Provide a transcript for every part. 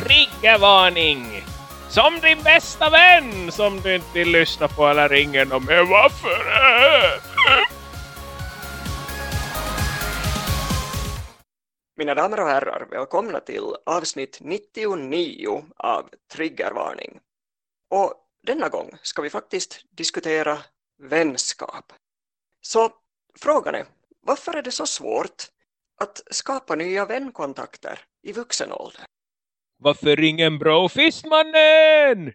triggervarning! Som din bästa vän som du inte vill lyssna på eller ringer dem med varför? Mina damer och herrar, välkomna till avsnitt 99 av Triggervarning. Och denna gång ska vi faktiskt diskutera vänskap. Så frågan är, varför är det så svårt att skapa nya vänkontakter i vuxen ålder? Varför ringer en brofist mannen?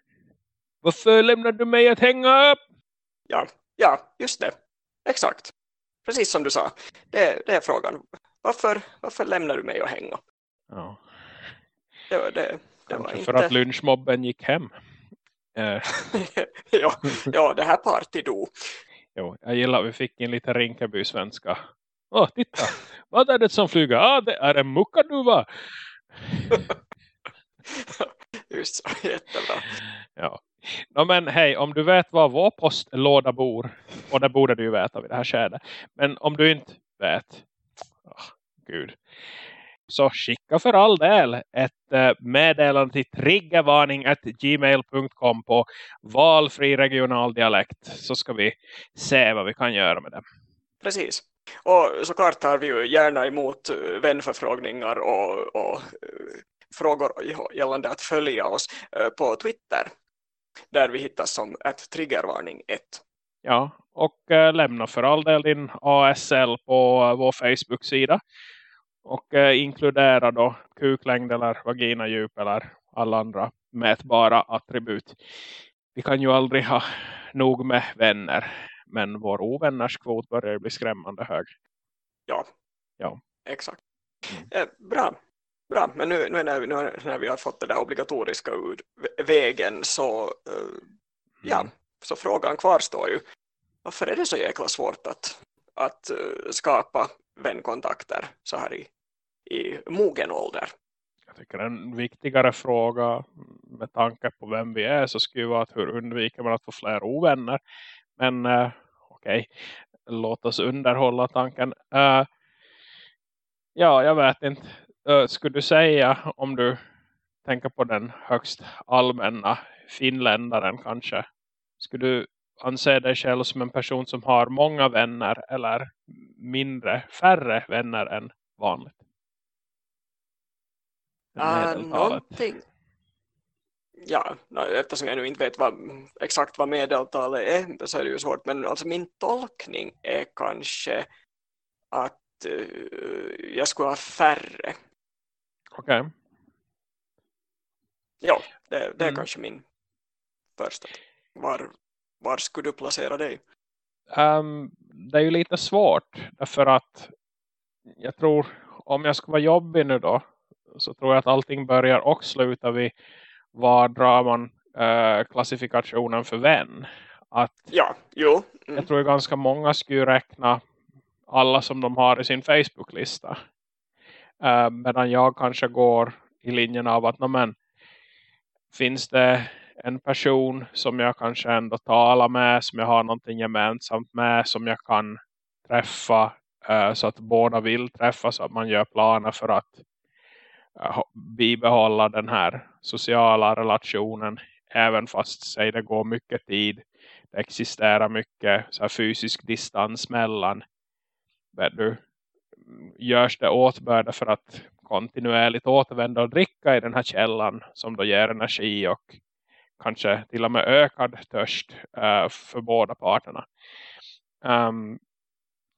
Varför lämnar du mig att hänga upp? Ja, ja, just det. Exakt. Precis som du sa. Det, det är frågan. Varför, varför lämnar du mig att hänga? Ja. Det, var- det, det var inte... för att lynchmobben gick hem. Eh, ja, ja, det här party do. jo, jag gillar vi fick en liten Rinkeby-svenska. Åh, titta! Vad är det som flyger? Ah, det är en muckaduva! Just så, jättebra. Ja. No, men hej, om du vet var vår postlåda bor, och det borde du ju veta vid det här skedet. Men om du inte vet, åh, gud, så skicka för all del ett eh, meddelande till triggervarning.gmail.com på valfri regional dialekt så ska vi se vad vi kan göra med det. Precis. Och såklart tar vi ju gärna emot eh, vänförfrågningar och, och eh, frågor gällande att följa oss eh, på Twitter. Där vi hittas som ett triggervarning 1. Ja, och eh, lämna för all del din ASL på eh, vår Facebook-sida. Och inkludera då kuklängd eller vaginadjup eller alla andra mätbara attribut. Vi kan ju aldrig ha nog med vänner. Men vår ovänners kvot börjar bli skrämmande hög. Ja, Ja. exakt. Mm. Eh, bra. Bra, men nu, nu, när, vi, nu när vi har fått det där obligatoriska ur vä- vägen så, eh, ja, Mm. så frågan kvarstår ju. Varför är det så jäkla svårt att, att eh, skapa vänkontakter så här i, i mogen ålder? Jag tycker en viktigare fråga med tanke på vem vi är så skulle vara att hur undviker man att få fler ovänner. Men eh, okej, låt oss underhålla tanken. Eh, ja, jag vet inte. Uh, skulle du säga om du tänker på den högst allmänna finländaren kanske. Skulle du anse dig själv som en person som har många vänner eller mindre, färre vänner än vanligt? Uh, Medeltalet. någonting. Ja, eftersom jag nu inte vet vad, exakt vad medeltalet är så är det ju svårt. Men alltså min tolkning är kanske att eh, jag skulle ha färre. Okej. Ja, det, det är Mm. kanske min första. Var, var skulle du placera dig? Ehm, det är ju lite svårt därför att jag tror om jag ska vara jobbig nu då så tror jag att allting börjar och slutar vid var drar man eh, klassifikationen för vän. Att Ja, jo. Mm. jag tror ganska många skulle räkna alla som de har i sin Facebook-lista. Uh, medan jag kanske går i linjen av att men, finns det en person som jag kanske ändå talar med, som jag har någonting gemensamt med, som jag kan träffa eh, så att båda vill träffas, så att man gör planer för att eh, bibehålla den här sociala relationen även fast säg det går mycket tid det existerar mycket så här fysisk distans mellan du, görs det åtbörda för att kontinuerligt återvända och dricka i den här källan som då ger energi och kanske till och med ökad törst eh, för båda parterna. Ehm,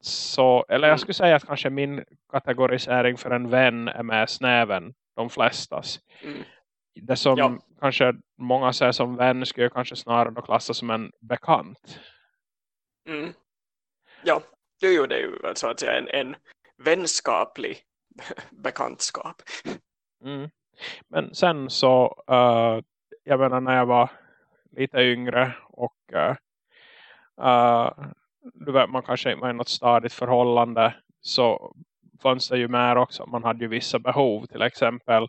så, eller jag skulle säga att kanske min kategorisering för en vän är mer snäven de flestas. Mm. Det som Ja. kanske många ser som vän skulle jag kanske snarare då klassa som en bekant. Mm. Ja, det är ju det är ju så att säga en, en vänskaplig bekantskap. Mm. Men sen så, uh, jag menar när jag var lite yngre och uh, uh, du vet, man kanske inte var i något stadigt förhållande så fanns det ju mer också. Man hade ju vissa behov. Till exempel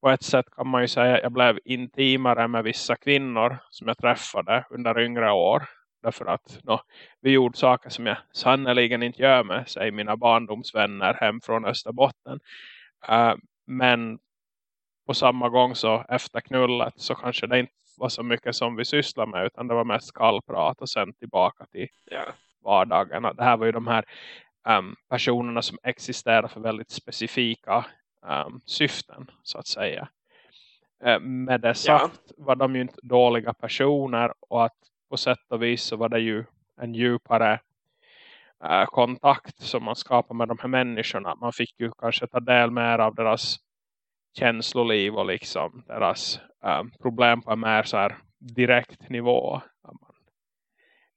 på ett sätt kan man ju säga att jag blev intimare med vissa kvinnor som jag träffade under yngre år. Därför att no, vi gjorde saker som jag sannoliken inte gör med säg mina barndomsvänner hem från Österbotten. Eh, men på samma gång så efter knullet så kanske det inte var så mycket som vi sysslar med utan det var mest kallprat och sen tillbaka till ja. vardagen. Det här var ju de här um, personerna som existerar för väldigt specifika um, syften så att säga. Uh, med det sagt ja. var de ju inte dåliga personer och att på sätt och vis så var det ju en djupare eh, kontakt som man skapar med de här människorna. Man fick ju kanske ta del mer av deras känsloliv och liksom deras um, problem på en mer så här direkt nivå.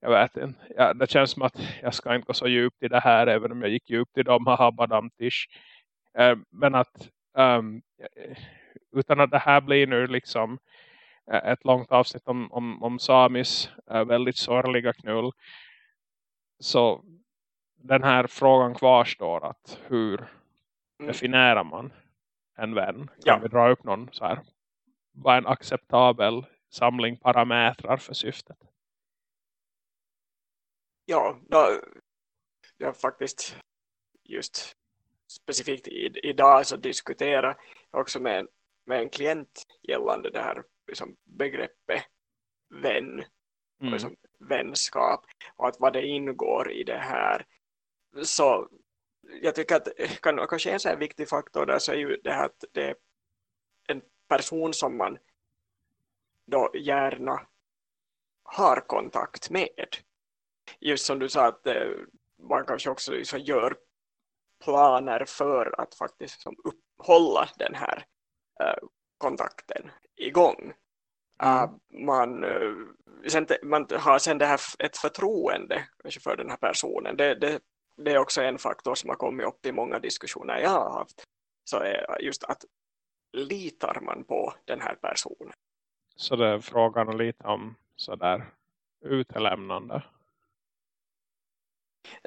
Jag vet inte. Ja, det känns som att jag ska inte gå så djupt i det här även om jag gick djupt i dem Habadamtish. Uh, eh, men att um, utan att det här blir nu liksom ett långt avsnitt om, om, om Samis väldigt sorgliga knull så den här frågan kvarstår att hur mm. definierar man en vän? Kan ja. vi dra upp någon så här vad är en acceptabel samling parametrar för syftet? Ja, då, jag faktiskt just specifikt idag så diskutera också med, med en klient gällande det här liksom begreppet vän mm. och liksom vänskap och att vad det ingår i det här så jag tycker att kan, kanske en så här viktig faktor där så är ju det här att det är en person som man då gärna har kontakt med. Just som du sa att eh, man kanske också liksom gör planer för att faktiskt liksom upphålla den här uh, kontakten igång. Mm. Uh, man, uh, sen, man har sen det här ett förtroende för den här personen. Det, det, det är också en faktor som har kommit upp i många diskussioner jag har haft. Så är just att litar man på den här personen? Så det är frågan lite om sådär utelämnande?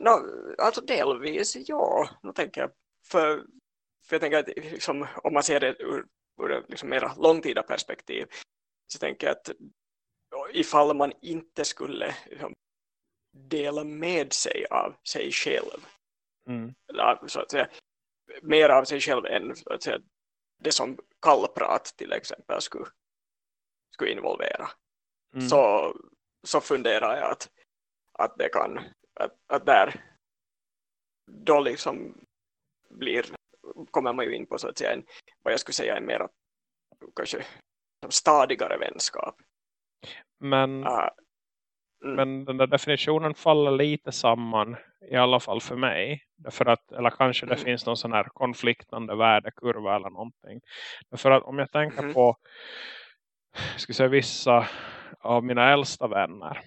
No, alltså delvis ja, nu tänker jag. För, för jag tänker att liksom, om man ser det ur, ur ett liksom mera långtida perspektiv så tänker jag att ifall man inte skulle liksom, dela med sig av sig själv mm. så att säga, mer av sig själv än så att säga, det som kallprat till exempel skulle, skulle involvera mm. så, så funderar jag att, att det kan att, att där då liksom blir kommer man ju in på så att säga en, vad jag skulle säga en mer kanske stadigare vänskap men uh, mm. men den där definitionen faller lite samman i alla fall för mig därför att, eller kanske det mm. finns någon sån här konfliktande värdekurva eller någonting därför att om jag tänker mm. på ska säga vissa av mina äldsta vänner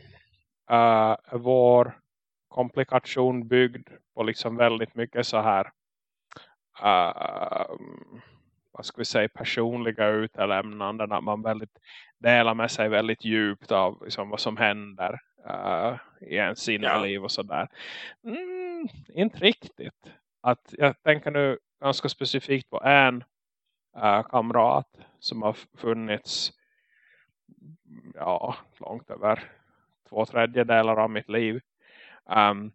uh, vår komplikation byggd på liksom väldigt mycket så här uh, vad ska vi säga personliga utelämnanden att man väldigt delar med sig väldigt djupt av liksom, vad som händer uh, i ens sinneliv och sådär. Mm, inte riktigt. Att jag tänker nu ganska specifikt på en uh, kamrat som har funnits ja, långt över två tredjedelar av mitt liv. Um,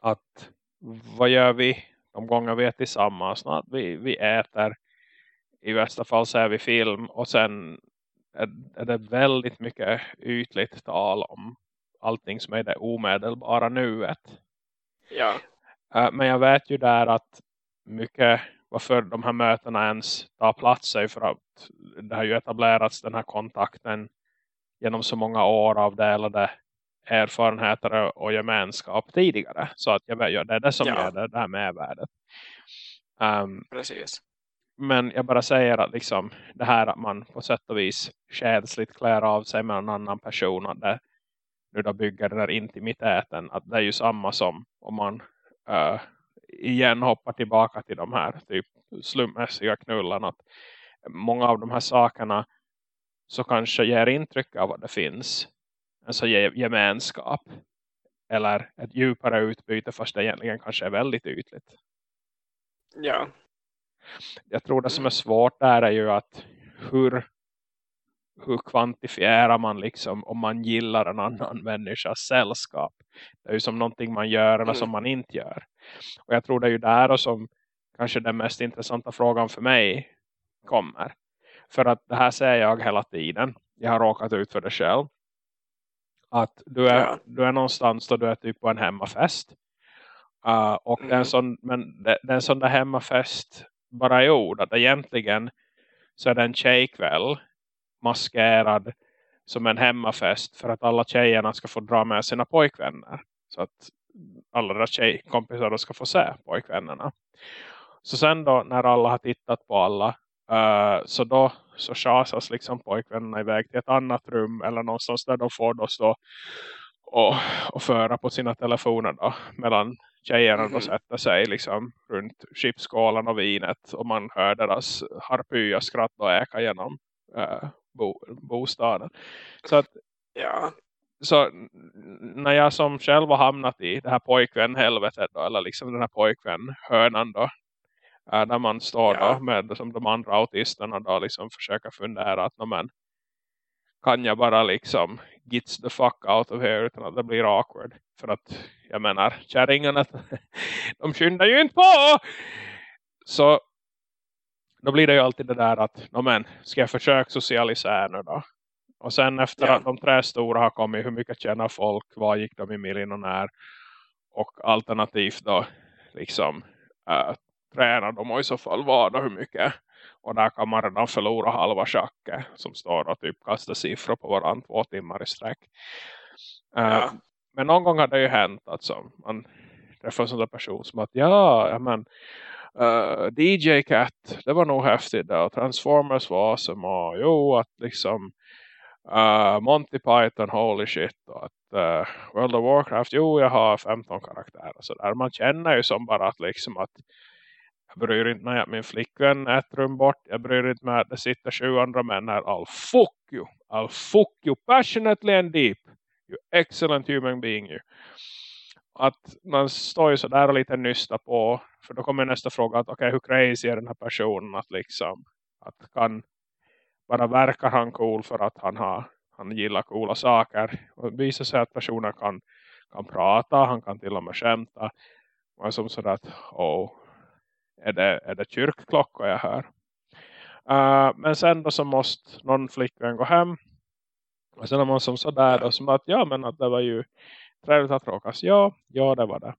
att vad gör vi de gånger vi är tillsammans? Att vi, vi äter, i värsta fall ser vi film och sen är, är det väldigt mycket ytligt tal om allting som är det omedelbara nuet. Ja. Uh, men jag vet ju där att mycket varför de här mötena ens tar plats är för att det har ju etablerats den här kontakten genom så många år av delade erfarenheter och gemenskap tidigare. Så att jag vet, det är det som ja. gör det, det här mervärdet. Um, Precis. Men jag bara säger att liksom, det här att man på sätt och vis känsligt klär av sig med en annan person och det nu då bygger den här intimiteten att det är ju samma som om man uh, igen hoppar tillbaka till de här typ slumpmässiga knullarna att många av de här sakerna så kanske ger intryck av att det finns alltså gemenskap eller ett djupare utbyte fast det egentligen kanske är väldigt ytligt. Ja. Jag tror det som är svårt där är ju att hur, hur kvantifierar man liksom om man gillar en annan människas sällskap. Det är ju som någonting man gör eller mm. som man inte gör. Och jag tror det är ju där och som kanske den mest intressanta frågan för mig kommer. För att det här ser jag hela tiden. Jag har råkat ut för det själv. Att du är, ja. du är någonstans då du är typ på en hemmafest. Uh, och mm. den sån, men det, det är en sån där hemmafest bara i ord. Att egentligen så är det en tjejkväll maskerad som en hemmafest för att alla tjejerna ska få dra med sina pojkvänner. Så att alla deras tjejkompisar ska få se pojkvännerna. Så sen då när alla har tittat på alla uh, så då så chasas liksom pojkvännerna iväg till ett annat rum eller någonstans där de får då stå och, och föra på sina telefoner då medan tjejerna mm -hmm. då sätter sig liksom runt chipskålen och vinet och man hör deras harpya skratt och äka genom uh, bo, bostaden. Så att ja. så när jag som själv har hamnat i det här pojkvän helvetet då, eller liksom den här pojkvän hörnan då äh, där man står ja. då med som de andra autisterna då liksom försöka fundera att men, kan jag bara liksom gets the fuck out of here utan att det blir awkward. För att jag menar, kärringarna de skyndar ju inte på! Så då blir det ju alltid det där att men, ska jag försöka socialisera nu då? Och sen efter ja. att de tre stora har kommit, hur mycket tjänar folk, vad gick de i miljonär? Och alternativt då liksom äh, tränar de och i så fall vad och hur mycket. Och där kan man redan förlora halva schacket som står och typ kastar siffror på varann två timmar i sträck. Ja. Uh, men någon gång har det ju hänt att man träffar en sån där person som att ja, men uh, DJ Cat, det var nog häftigt där. Transformers var awesome. Och jo, att liksom uh, Monty Python, holy shit. Och att uh, World of Warcraft, jo, jag har 15 karaktärer. Så där. Man känner ju som bara att liksom att jag bryr inte mig att min flickvän är ett rum bort. Jag bryr inte mig att det sitter sju andra män här. I'll fuck you. I'll fuck you passionately and deep. You excellent human being you att man står ju sådär och lite nysta på för då kommer nästa fråga att okej okay, hur crazy är den här personen att liksom att kan bara verkar han cool för att han har han gillar coola saker och det visar sig att personen kan, kan prata, han kan till och med skämta och som sådär att oh, är det, är det kyrkklockor jag hör uh, men sen då så måste någon flickvän gå hem och sen är man som sådär då som att ja men att det var ju trevligt att råkas. Ja, ja det var det.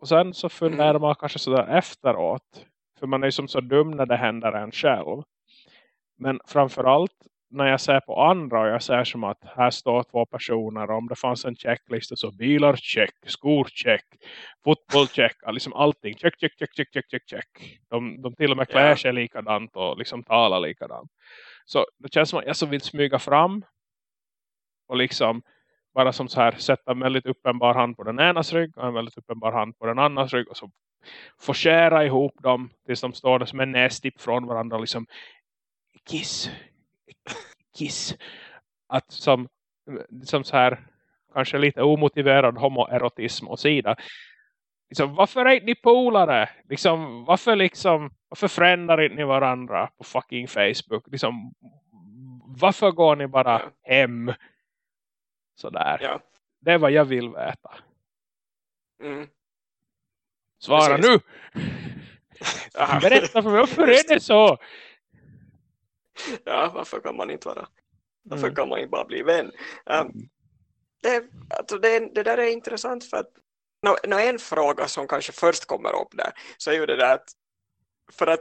Och sen så funderar man kanske sådär efteråt. För man är ju som så dum när det händer en själv. Men framförallt när jag ser på andra och jag ser som att här står två personer om det fanns en checklista så bilar check, skor check, fotboll check, liksom allting check, check, check, check, check, check, check. De, de till och med klär sig likadant och liksom talar likadant. Så det känns som att jag så vill smyga fram och liksom bara som så här sätta en väldigt uppenbar hand på den enas rygg och en väldigt uppenbar hand på den andras rygg och så forcera ihop dem tills de står som en nästipp från varandra liksom kiss kiss att som, som så här kanske lite omotiverad homoerotism och sida liksom, varför är ni polare liksom, varför liksom varför frändar inte ni varandra på fucking Facebook liksom, varför går ni bara hem Sådär. Ja. Det är vad jag vill veta. Mm. Svara Precis. nu! Berätta för mig, varför är det så? Ja, varför kan man inte vara varför mm. kan man inte bara bli vän? Um, det, alltså det, det, där är intressant för att no, no, en fråga som kanske först kommer upp där så är ju det där att för att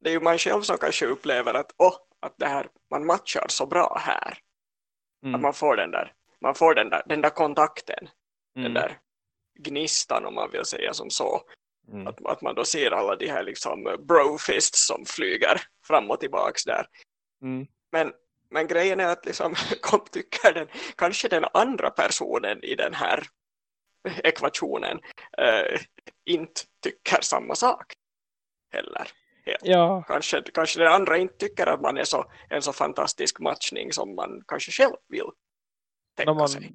det är ju man själv som kanske upplever att, oh, att det här, man matchar så bra här. Mm. Att man får den där man får den där, den där kontakten, mm. den där gnistan om man vill säga som så. Mm. Att, att man då ser alla de här liksom brofists som flyger fram och tillbaks där. Mm. Men, men grejen är att liksom, kom tycker den, kanske den andra personen i den här ekvationen äh, inte tycker samma sak heller. Ja. Kanske, kanske den andra inte tycker att man är så, en så fantastisk matchning som man kanske själv vill tänka man, sig.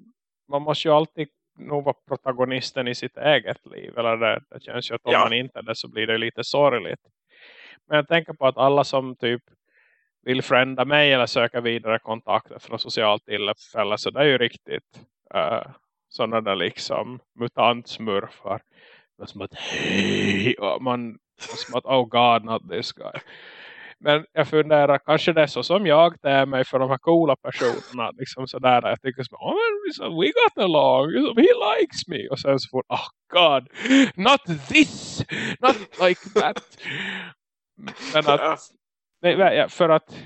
Man måste ju alltid nog vara protagonisten i sitt eget liv. Eller det, det känns ju att om ja. man inte är det så blir det lite sorgligt. Men jag tänker på att alla som typ vill frända mig eller söka vidare kontakter från socialt tillfälle så det är ju riktigt uh, sådana där liksom mutantsmurfar. det som att hej och man som att oh god not this guy. Men jag funderar, kanske det är så som jag är mig för de här coola personerna. Liksom sådär, jag tycker som oh, man, we got along, he likes me. Och sen så får, oh god, not this, not like that. Men att, nej, för att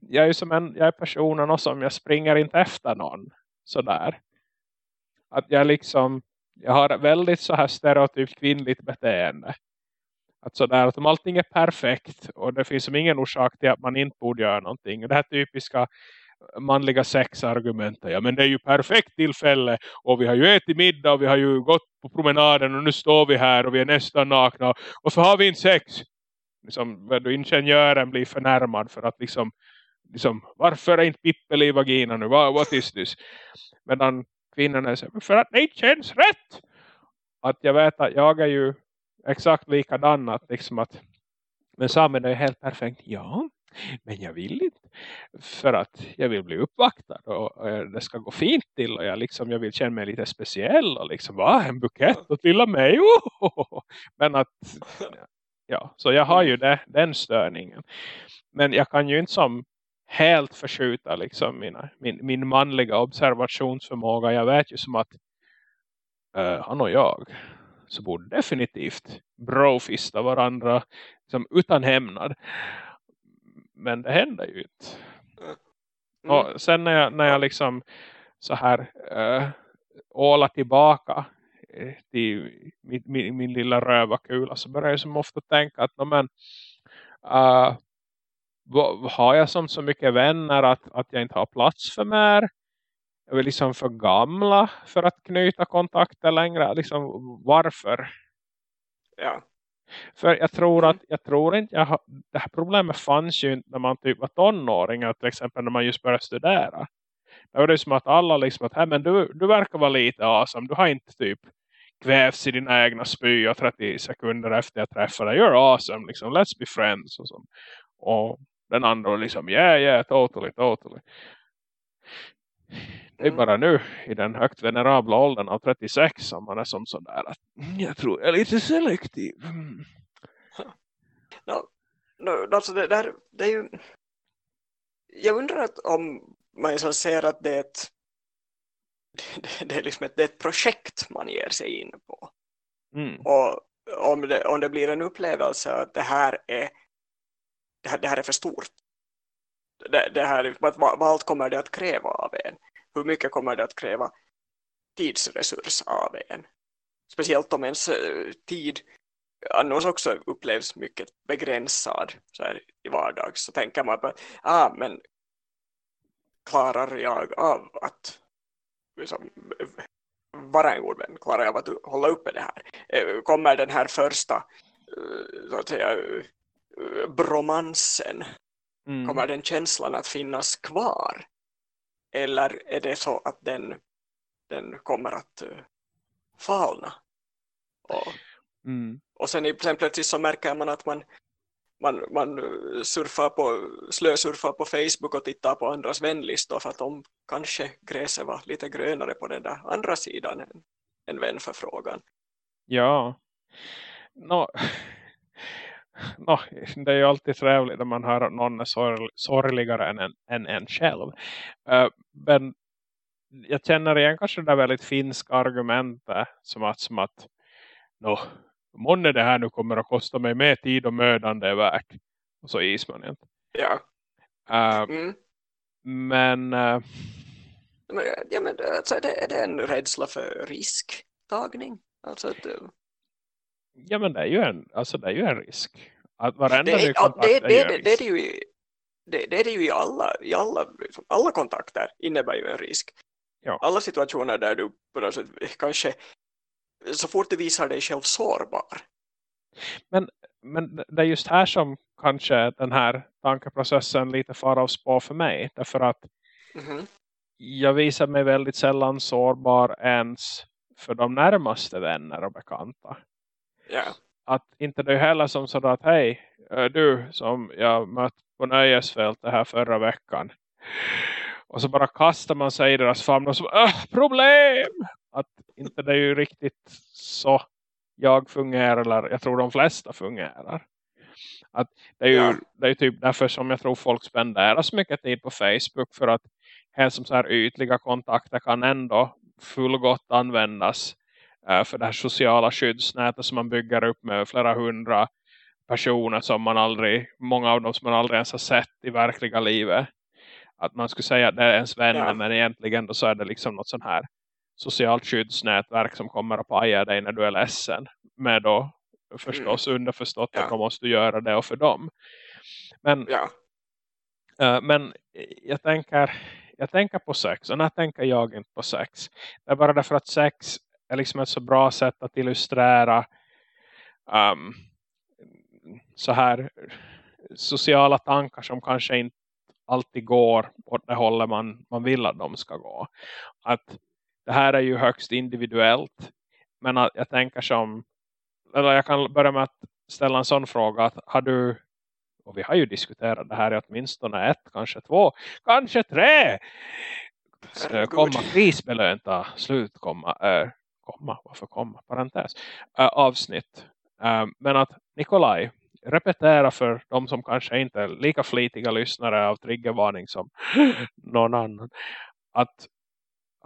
jag är som en, jag är personen och som jag springer inte efter någon. Sådär. Att jag liksom, jag har väldigt så här stereotypt kvinnligt beteende. Att sådär att om allting är perfekt och det finns som ingen orsak till att man inte borde göra någonting. Det här typiska manliga sexargumenten. Ja men det är ju perfekt tillfälle och vi har ju ätit middag och vi har ju gått på promenaden och nu står vi här och vi är nästan nakna och så har vi inte sex. Liksom, du ingenjören blir förnärmad för att liksom, liksom varför är inte pippel i vaginan nu? What, what is this? Medan kvinnorna säger för att det inte känns rätt. Att jag vet att jag är ju exakt likadan att liksom att men Samen är helt perfekt. Ja, men jag vill inte. För att jag vill bli uppvaktad och, det ska gå fint till och jag, liksom, jag vill känna mig lite speciell och liksom, va, en bukett åt lilla mig. Oh! Men att, ja, så jag har ju det, den störningen. Men jag kan ju inte som helt förskjuta liksom mina, min, min manliga observationsförmåga. Jag vet ju som att uh, han och jag så borde definitivt brofista varandra liksom, utan hämnad. Men det händer ju inte. Mm. Och sen när jag, när jag liksom så här äh, ålar tillbaka till min, min, min lilla rövarkula så börjar jag som ofta tänka att men, äh, har jag som så mycket vänner att, att jag inte har plats för mer? är vi liksom för gamla för att knyta kontakter längre. Liksom, varför? Ja. För jag tror att jag tror inte jag har, det här problemet fanns ju inte när man typ var tonåring till exempel när man just började studera. Det var det som att alla liksom att men du, du verkar vara lite awesome. Du har inte typ kvävs i dina egna spyor 30 sekunder efter jag träffade dig. You're awesome. Liksom, let's be friends. Och, så. och den andra liksom yeah yeah totally totally. Det är mm. bara nu i den högt venerabla åldern av 36 som man är som sådär att mm, jag tror jag är lite selektiv. Mm. No, no, alltså det, där, det är ju jag undrar att om man så ser att det är ett det, det är liksom ett, det är ett projekt man ger sig in på. Mm. Och om det, om det blir en upplevelse att det här är det här, det här är för stort. Det, det här, vad, vad allt kommer det att kräva av en hur mycket kommer det att kräva tidsresurs av en? Speciellt om ens eh, tid annars också upplevs mycket begränsad så här, i vardag så tänker man på ah, men klarar jag av att liksom, vara en god vän? Klarar jag av att hålla uppe det här? Eh, kommer den här första eh, så att säga bromansen mm. kommer den känslan att finnas kvar eller är det så att den, den kommer att falna? Och, mm. och sen, sen plötsligt så märker man att man, man, man surfar på, slösurfar på Facebook och tittar på andras vänlistor för att de kanske gräset var lite grönare på den där andra sidan än, än vänförfrågan. Ja. No, no, det är ju alltid trevligt när man hör att någon är sorg, sorgligare än en, än en själv. Uh, men jag känner igen kanske det där väldigt finska argumentet som att, som att no, månne det här nu kommer att kosta mig mer tid och mödan det är värt. Och så is man inte. Ja. Uh, mm. Men... Uh, ja, men alltså, är, det, är det en rädsla för risktagning? Alltså att, Ja men det är ju en, alltså det är ju en risk. Att varenda det, är, ja, det, det, det, det, är det ju i, det, det är det ju i alla, i alla, alla kontakter innebär ju en risk. Ja. Alla situationer där du på något sätt kanske så fort du visar dig själv sårbar. Men, men det är just här som kanske den här tankeprocessen lite far av spår för mig. Därför att mm -hmm. jag visar mig väldigt sällan sårbar ens för de närmaste vänner och bekanta. Ja. Att inte det är heller som sådär att hej, du som jag mött på nöjesfältet här förra veckan. Och så bara kastar man sig i deras famn och så äh, problem! Att inte det är ju riktigt så jag fungerar eller jag tror de flesta fungerar. Att det, är ju, Ja. det är typ därför som jag tror folk spenderar så mycket tid på Facebook. För att här som så här ytliga kontakter kan ändå fullgott användas eh, för det här sociala skyddsnätet som man bygger upp med flera hundra personer som man aldrig, många av dem som man aldrig ens har sett i verkliga livet. Att man skulle säga att det är ens vänner Ja. men egentligen då så är det liksom något sån här socialt skyddsnätverk som kommer att paja dig när du är ledsen. Med då förstås underförstått Ja. att man måste göra det och för dem. Men, Ja. eh, men jag tänker jag tänker på sex och när tänker jag inte på sex? Det är bara därför att sex är liksom ett så bra sätt att illustrera um, så här sociala tankar som kanske inte alltid går åt det hållet man, man vill att de ska gå. Att det här är ju högst individuellt men att jag tänker som eller jag kan börja med att ställa en sån fråga att har du och vi har ju diskuterat det här i åtminstone ett, kanske två, kanske tre S- Herregud. komma, prisbelönta slut, komma, äh, komma, varför komma, parentes, äh, avsnitt. Äh, men att Nikolaj, repetera för de som kanske inte är lika flitiga lyssnare av triggervarning som någon annan. Att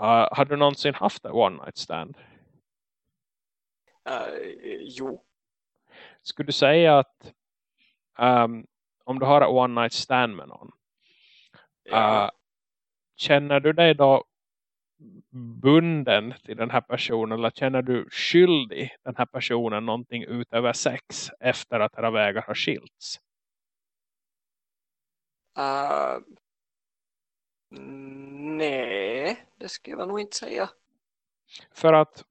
äh, har du någonsin haft en one night stand? Eh, jo. Skulle du säga att ehm, om du har en one night stand med någon Ja. Uh, känner du dig då bunden till den här personen eller känner du skyldig den här personen någonting utöver sex efter att era vägar har skilts? Eh, nej, det skulle jag nog inte säga. För att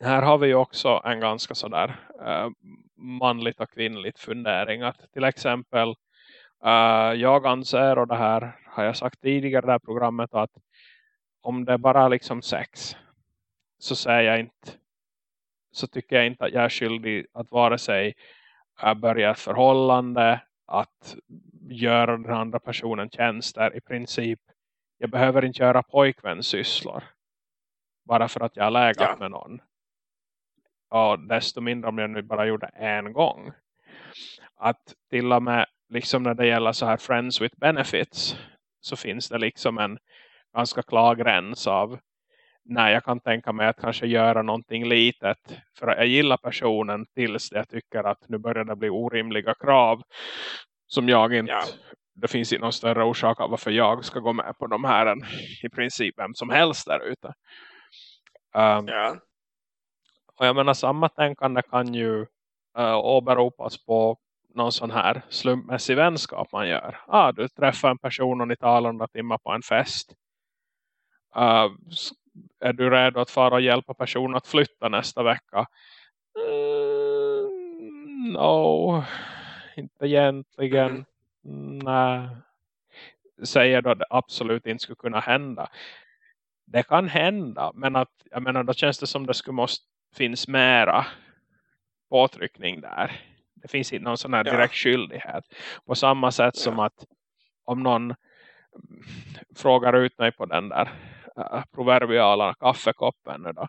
här har vi ju också en ganska sådär uh, manligt och kvinnligt fundering att till exempel uh, jag anser och det här har jag sagt tidigare i det här programmet att om det är bara liksom sex så säger jag inte så tycker jag inte att jag är skyldig att vare sig eh, börja ett förhållande att göra den andra personen tjänster i princip. Jag behöver inte göra pojkvänssysslor bara för att jag har lägat Ja. med någon. Och desto mindre om jag nu bara gjorde en gång. Att till och med liksom när det gäller så här friends with benefits så finns det liksom en ganska klar gräns av när jag kan tänka mig att kanske göra någonting litet för att jag gillar personen tills jag tycker att nu börjar det bli orimliga krav som jag inte Ja. Det finns inte någon större orsak av varför jag ska gå med på de här än i princip vem som helst där ute. Um, Ja. och jag menar samma tänkande kan ju uh, åberopas på någon sån här slumpmässig vänskap man gör. Ah, du träffar en person och ni talar några timmar på en fest. Uh, är du redo att fara och hjälpa personen att flytta nästa vecka? Mm, no, inte egentligen. Nej. Säger då att det absolut inte skulle kunna hända. Det kan hända, men att jag menar då känns det som det skulle måste finns mera påtryckning där. Det finns inte någon sån här Ja. direkt skyldighet. På samma sätt Ja. som att om någon frågar ut mig på den där uh, proverbiala kaffekoppen då.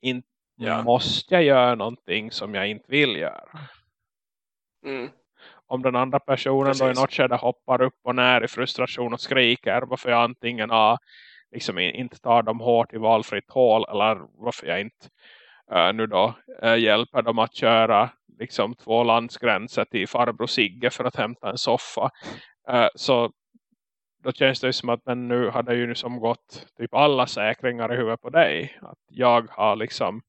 Inte Ja. måste jag göra någonting som jag inte vill göra. Mm. Om den andra personen då i Precis. något skede hoppar upp och ner i frustration och skriker varför jag antingen A, liksom in- inte tar dem hårt i valfritt hål eller varför jag inte eh, nu då eh, hjälper dem att köra liksom två landsgränser till farbror Sigge för att hämta en soffa. Eh, så då känns det som att men nu har det ju som gått typ alla säkringar i huvudet på dig. Att jag har liksom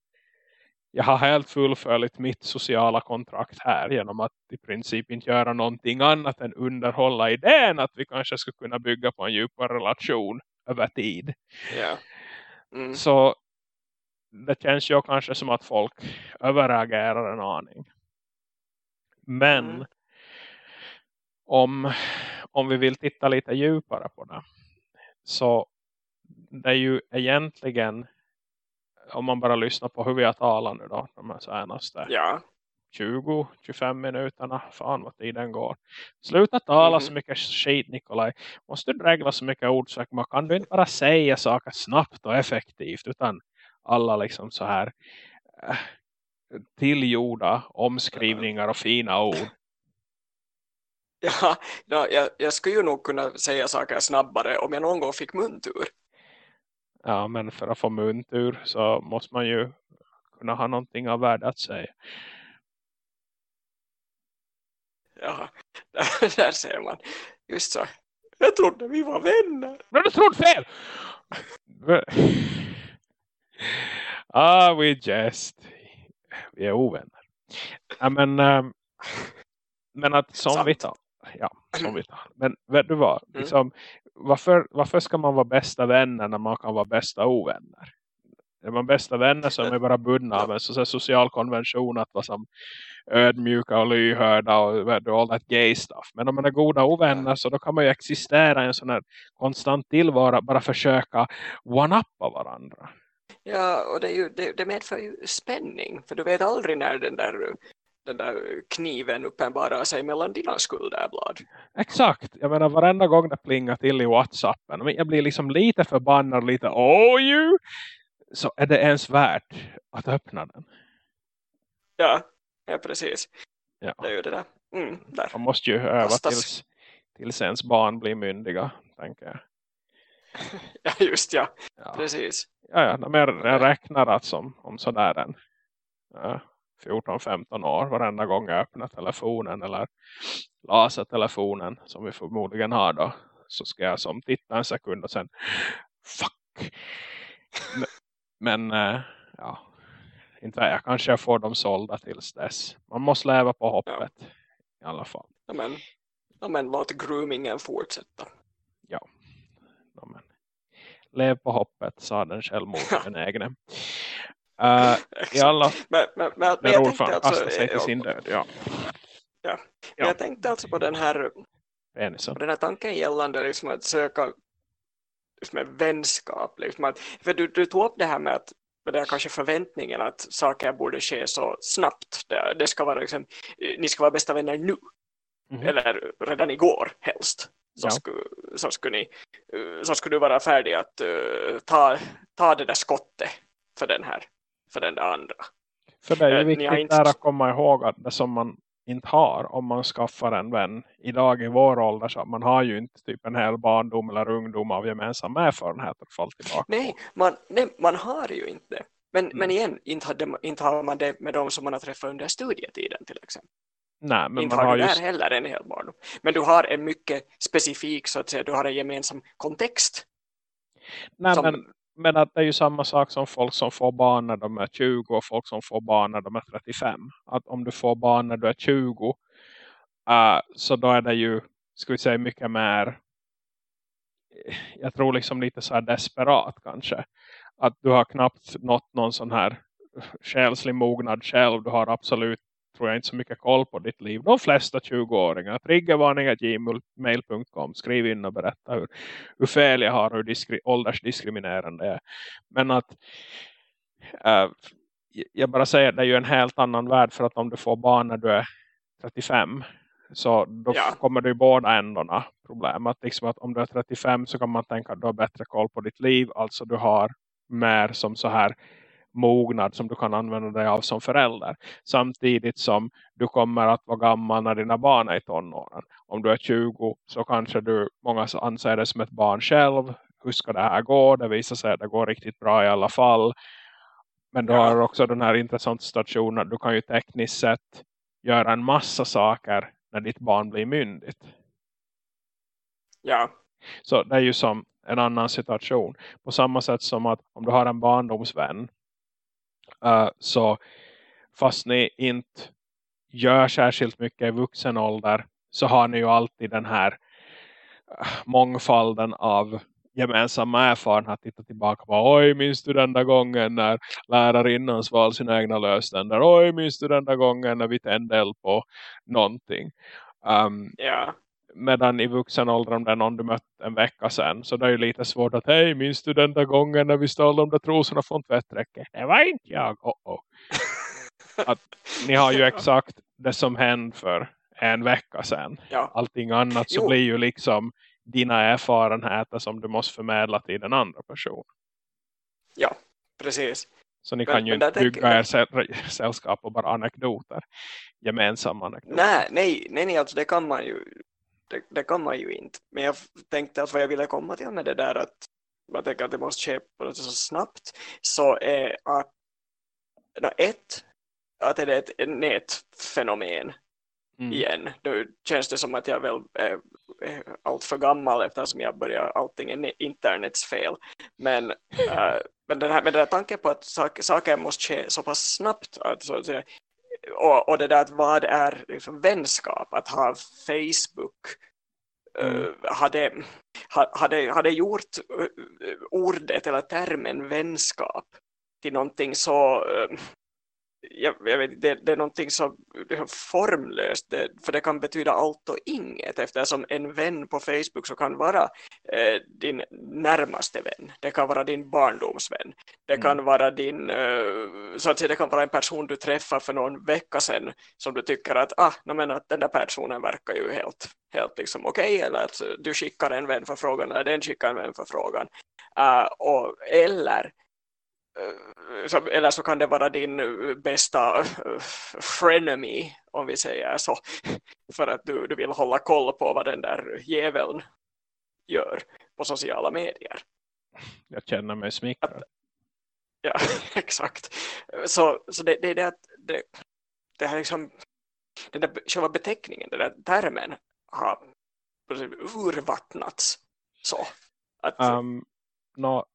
jag har helt fullföljt mitt sociala kontrakt här genom att i princip inte göra någonting annat än underhålla idén att vi kanske ska kunna bygga på en djupare relation över tid. Ja. Mm. Så det känns ju kanske som att folk överreagerar en aning. Men Mm. om, om vi vill titta lite djupare på det så det är ju egentligen om man bara lyssnar på hur vi har talat nu då de här senaste Ja. 20-25 minuterna. Fan vad tiden går. Sluta tala Mhm. så mycket skit Nikolaj. Måste du drägla så mycket ord så man kan du inte bara säga saker snabbt och effektivt utan alla liksom så här eh, tillgjorda omskrivningar och fina ord. Ja, ja jag, jag skulle ju nog kunna säga saker snabbare om jag någon gång fick muntur. Ja, men för att få muntur så måste man ju kunna ha någonting av värde att säga. Ja, där, där ser man. Just så. Jag trodde vi var vänner. Men du trodde fel! ah, we just. Vi är ovänner. Ja, men, ähm, men att som Sant. vi tar. Ja, som vi tar. Men vet du vad? Mm. Liksom, varför, varför ska man vara bästa vänner när man kan vara bästa ovänner? Är man bästa vänner så är man bara bundna av en så social konvention att vara som ödmjuka och lyhörda och all that gay stuff. Men om man är goda ovänner så då kan man ju existera i en sån här konstant tillvaro bara försöka one-uppa varandra. Ja, och det, är ju, det, det medför ju spänning. För du vet aldrig när den där, den där kniven uppenbarar sig mellan dina skulderblad. Exakt. Jag menar varenda gång det plingar till i Whatsappen. Jag blir liksom lite förbannad, lite oh you! Så är det ens värt att öppna den. Ja, ja precis. Ja. Det är ju det där. Mm, där. Man måste ju öva tills, tills ens barn blir myndiga, tänker jag. ja, just ja. ja. Precis. Ja, ja. Men jag räknar att som, om sådär en ja, 14-15 år varenda gång jag öppnar telefonen eller lasertelefonen som vi förmodligen har då så ska jag som titta en sekund och sen fuck. Men, men äh, ja, inte jag kanske jag får dem sålda tills dess. Man måste leva på hoppet ja. i alla fall. Ja men, ja, men låt groomingen fortsätta. Ja. ja men. Lev på hoppet, sa den självmordsbenägne. uh, I alla men, men, men, men jag alltså, sig till sin död, ja. Ja. ja. Jag tänkte alltså på den här på den här tanken gällande liksom att söka liksom en vänskap. Liksom att, för du, du tog upp det här med att det är kanske förväntningen att saker borde ske så snabbt. Det, det ska vara liksom, ni ska vara bästa vänner nu. Mm -hmm. Eller redan igår helst. Så, ja. skulle, så, skulle ni, så skulle du vara färdig att uh, ta, ta det där skottet för den här för den andra. För det är ju viktigt inte... att komma ihåg att det som man inte har om man skaffar en vän idag i vår ålder så man har ju inte typ en hel barndom eller ungdom av gemensam erfarenhet att falla tillbaka nej man, nej, man har ju inte men, mm. men igen, inte, hade, inte har man det med de som man har träffat under studietiden till exempel. Nej, men inte man har, har du just... där heller en hel barndom. Men du har en mycket specifik, så att säga, du har en gemensam kontext. Nej, som... men men att det är ju samma sak som folk som får barn när de är 20 och folk som får barn när de är 35. Att om du får barn när du är 20 uh, eh, så då är det ju, ska vi säga, mycket mer jag tror liksom lite så här desperat kanske. Att du har knappt nått någon sån här själslig mognad själv. Du har absolut tror jag inte så mycket koll på ditt liv. De flesta 20-åringar. Triggervarningar.gmail.com Skriv in och berätta hur, hur fel jag har och hur diskri åldersdiskriminerande är. Men att äh, jag bara säger det är ju en helt annan värld för att om du får barn när du är 35 så då ja. kommer du i båda ändarna problem. Att, liksom att om du är 35 så kan man tänka att du har bättre koll på ditt liv. Alltså du har mer som så här mognad som du kan använda dig av som förälder. Samtidigt som du kommer att vara gammal när dina barn är i tonåren. Om du är 20 så kanske du, många anser det som ett barn själv. Hur ska det här gå? Det visar sig att det går riktigt bra i alla fall. Men du har också den här intressanta stationen. Du kan ju tekniskt sett göra en massa saker när ditt barn blir myndigt. Ja. Så det är ju som en annan situation. På samma sätt som att om du har en barndomsvän Uh, så fast ni inte gör särskilt mycket i vuxen ålder så har ni ju alltid den här eh, mångfalden av gemensamma erfarenhet att titta tillbaka på. Oj, minns du den där gången när lärarinnan sval sina egna löständer? Oj, minns du den där gången när vi tände eld på någonting? Ehm, um, yeah medan i vuxen ålder om det är någon du mött en vecka sedan så det är ju lite svårt att hej minns du den där gången när vi stal de där trosorna från tvätträcket det var inte jag oh -oh. att ni har ju exakt det som hände för en vecka sedan ja. allting annat så jo. blir ju liksom dina erfarenheter som du måste förmedla till den andra personen ja, precis Så ni kan ju inte bygga er sällskap och bara anekdoter. Gemensamma anekdoter. Nej, nej, nej alltså det kan man ju det, det, kan man ju inte. Men jag tänkte att vad jag ville komma till med det där att man tänker att det måste ske på något så snabbt så är att ett, att det är ett nätfenomen mm. igen. Då känns det som att jag väl är, är allt för gammal eftersom jag börjar allting är internets fel. Men, äh, men, den här, men den här tanken på att sak, saker måste ske så pass snabbt att, så att säga, och, och det där att vad är liksom vänskap att ha Facebook mm. uh, hade, hade, hade gjort uh, ordet eller termen vänskap till någonting så uh, jag, jag vet, det, det, är någonting så formlöst det, för det kan betyda allt och inget eftersom en vän på Facebook så kan vara eh, din närmaste vän det kan vara din barndomsvän det mm. kan vara din eh, så att säga, det kan vara en person du träffar för någon vecka sedan som du tycker att ah, men att den där personen verkar ju helt, helt liksom okej okay, eller att du skickar en vän för frågan eller den skickar en vän för frågan uh, och, eller eller så kan det vara din eh, bästa eh, frenemy om vi säger så för att du, du vill hålla koll på vad den där jäveln gör på sociala medier. Jag känner mig smickrad. Ja, exakt. Så, så det, det är det att det, det här liksom den där själva beteckningen, den där termen har urvattnats så. Att, um, no,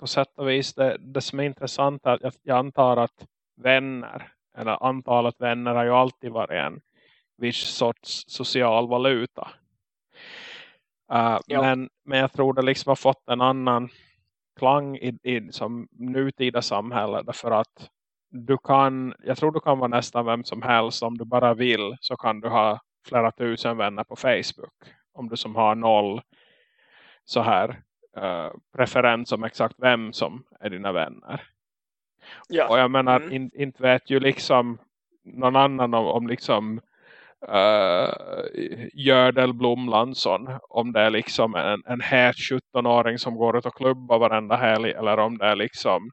på sätt och vis. Det, det som är intressant är att jag, jag antar att vänner eller antalet vänner har ju alltid varit en viss sorts social valuta. Uh, men, men jag tror det liksom har fått en annan klang i, i som nutida samhälle. Därför att du kan, jag tror du kan vara nästan vem som helst. Om du bara vill så kan du ha flera tusen vänner på Facebook. Om du som har noll så här uh, preferens om exakt vem som är dina vänner. Ja. Och jag menar, mm. in, inte vet ju liksom någon annan om, om liksom uh, Gördel Blomlandsson om det är liksom en, en het 17-åring som går ut och klubbar varenda helg eller om det är liksom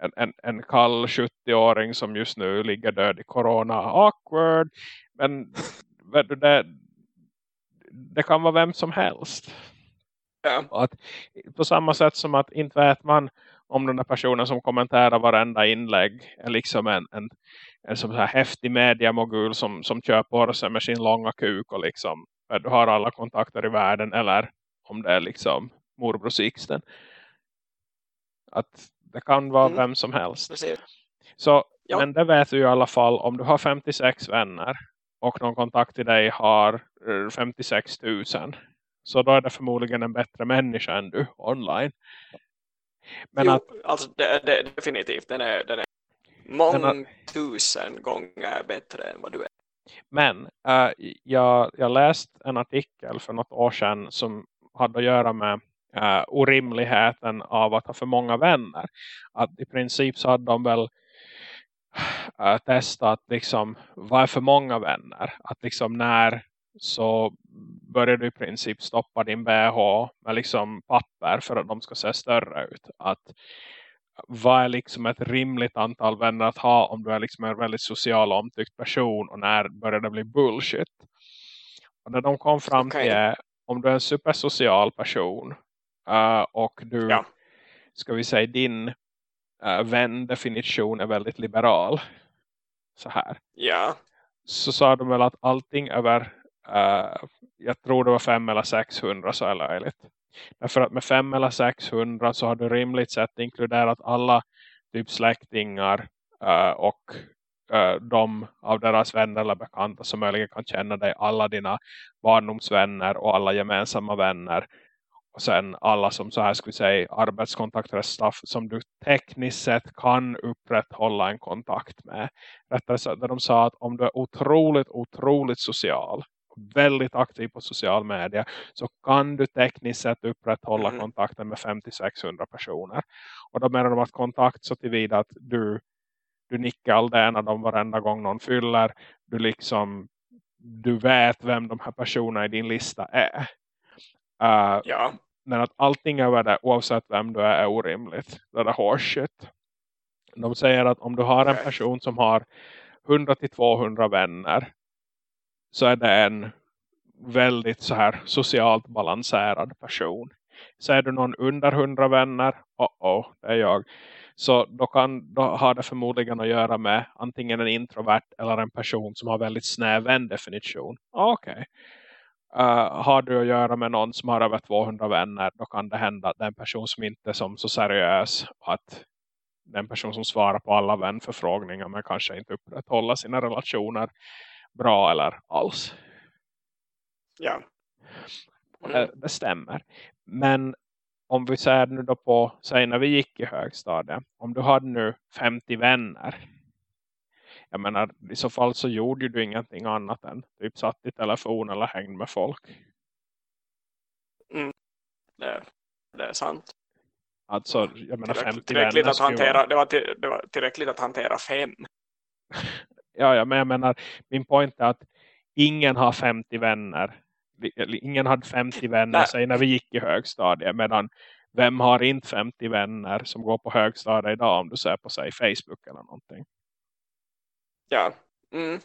en, en, en kall 70-åring som just nu ligger död i corona. Awkward! Men det, det kan vara vem som helst. Ja. Att, på samma sätt som att inte vet man om den där personen som kommenterar varenda inlägg är liksom en, en, en som så här häftig mediamogul som, som kör sig med sin långa kuk och liksom du har alla kontakter i världen eller om det är liksom morbror Sixten. Att det kan vara mm. vem som helst. Precis. Så, ja. Men det vet du i alla fall om du har 56 vänner och någon kontakt till dig har 56 eh, 000 så då är det förmodligen en bättre människa än du online. Men jo, att, alltså det, det, definitivt. Den är, den är mångtusen gånger bättre än vad du är. Men äh, jag, jag läste en artikel för något år sedan som hade att göra med äh, orimligheten av att ha för många vänner. Att i princip så hade de väl äh, testat liksom, vad är för många vänner? Att liksom när så börjar du i princip stoppa din BH med liksom papper för att de ska se större ut. Att vad är liksom ett rimligt antal vänner att ha om du är liksom en väldigt social och omtyckt person och när börjar det bli bullshit. Och det de kom fram okay. till är om du är en supersocial person uh, och du, ja. ska vi säga din uh, vändefinition är väldigt liberal så här. Ja. Så sa de väl att allting över Uh, jag tror det var 5 eller 600 så är löjligt. Därför att med 5 eller 600 så har du rimligt sett inkluderat alla typ släktingar uh, och uh, de av deras vänner eller bekanta som möjligen kan känna dig. Alla dina barndomsvänner och alla gemensamma vänner. Och sen alla som så här skulle säga arbetskontakter och staff som du tekniskt sett kan upprätthålla en kontakt med. Rättare sagt där de sa att om du är otroligt, otroligt social väldigt aktiv på social media så kan du tekniskt sett upprätthålla mm. kontakten med 500-600 personer. Och då menar de att kontakt så tillvida att du, du nickar all det när de varenda gång någon fyller. Du liksom du vet vem de här personerna i din lista är. Uh, ja. Men att allting över det oavsett vem du är är orimligt. Det är horseshit. De säger att om du har en person som har 100-200 vänner så är det en väldigt så här socialt balanserad person. Så är du någon under 100 vänner, oh oh, det är jag. Så då, kan, då har det förmodligen att göra med antingen en introvert eller en person som har väldigt snäv vändefinition. Okej. Uh, har du att göra med någon som har över 200 vänner då kan det hända att det är en person som inte är som så seriös att det är en person som svarar på alla vänförfrågningar men kanske inte upprätthåller sina relationer bra eller alls. Ja. Mm. Uh, det stämmer. Men om vi säger nu då på, säg när vi gick i högstadiet, om du hade nu 50 vänner jag menar, i så fall så gjorde du ingenting annat än typ satt i telefon eller hängde med folk. Mm. Det, det är sant. Alltså, jag menar 50 tillräckligt vänner att hantera, vara... det, var till, det var tillräckligt att hantera fem. ja, ja, men jag menar, min point är att ingen har 50 vänner. Ingen hade 50 vänner säg när vi gick i högstadiet. Medan vem har inte 50 vänner som går på högstadiet idag om du ser på sig Facebook eller någonting? Ja, mm.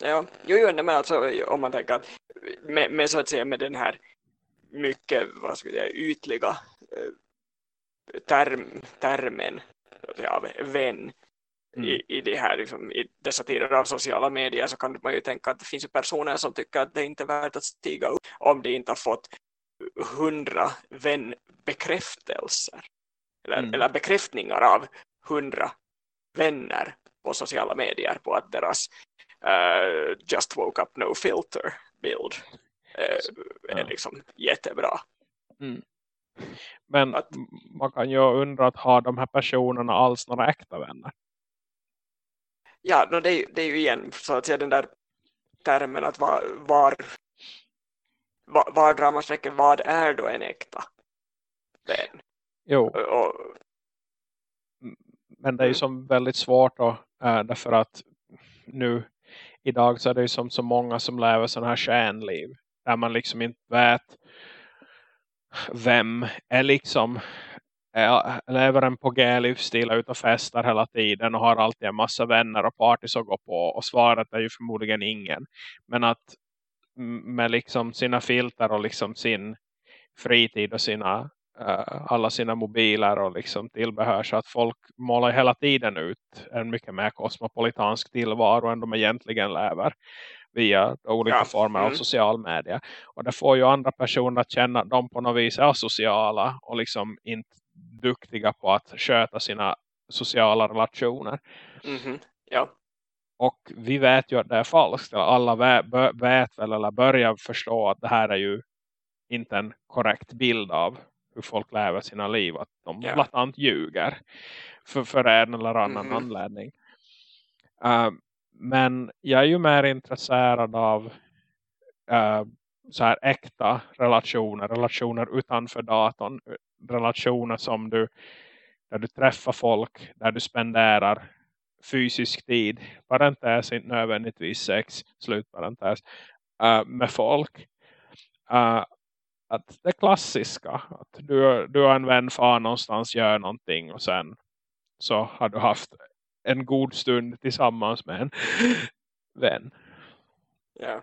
ja. Jo, jo, men alltså om man tänker att med, med, så att säga med den här mycket vad ska jag säga, ytliga eh, term, termen av vän mm. i, i, det här, liksom, i dessa tider av sociala medier så kan man ju tänka att det finns personer som tycker att det inte är värt att stiga upp om de inte har fått hundra vänbekräftelser eller, mm. eller bekräftningar av hundra vänner på sociala medier på att deras uh, just woke up no filter bild uh, är liksom jättebra. Mm. Men att, man kan ju undra att ha de här personerna alls några äkta vänner? Ja, no, det, är, det är ju igen så att säga den där termen att var, var, var, var drar man vad är då en äkta vän? Jo. Och, men det är ju mm. som väldigt svårt då, äh, därför att nu idag så är det ju som så många som lever sådana här stjärnliv där man liksom inte vet vem är liksom är, lever en på G-livsstil ut och festar hela tiden och har alltid en massa vänner och partys att gå på och svaret är ju förmodligen ingen men att med liksom sina filter och liksom sin fritid och sina uh, alla sina mobiler och liksom tillbehör så att folk målar hela tiden ut en mycket mer kosmopolitansk tillvaro än de egentligen lever via olika ja. former av mm. social media. Och det får ju andra personer att känna att de på något vis är sociala och liksom inte duktiga på att sköta sina sociala relationer. Mm -hmm. Ja. Och vi vet ju att det är falskt. Alla vet väl eller börjar förstå att det här är ju inte en korrekt bild av hur folk lever sina liv. Att de yeah. blatant ljuger för, för en eller annan mm -hmm. anledning. Uh, men jag är ju mer intresserad av uh, så här äkta relationer. Relationer utanför datorn. Relationer som du där du träffar folk. Där du spenderar fysisk tid. Parentes inte nödvändigtvis sex. Slutparentes. Uh, med folk. Uh, att det klassiska att du, du har en vän far någonstans gör någonting och sen så har du haft en god stund tillsammans med en vän. Ja.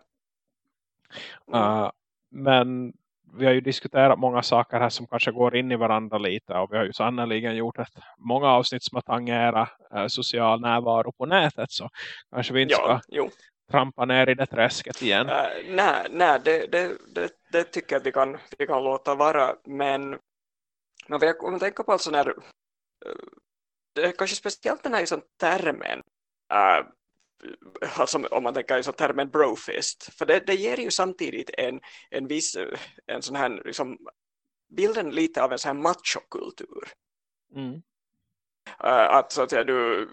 Mm. Uh, men vi har ju diskuterat många saker här som kanske går in i varandra lite och vi har ju sannoliken gjort ett, många avsnitt som har tangerat uh, social närvaro på nätet så kanske vi inte ja, ska jo trampa ner i det träsket igen? Uh, nej, nej det, det, det, det, tycker jag att vi kan, vi kan låta vara. Men, men om man tänker på alltså när, uh, det är kanske speciellt den här liksom, termen, uh, alltså om man tänker liksom, termen brofist, för det, det ger ju samtidigt en, en viss, en sån här, liksom, bilden lite av en sån här machokultur. Mm. Uh, att så att säga, du,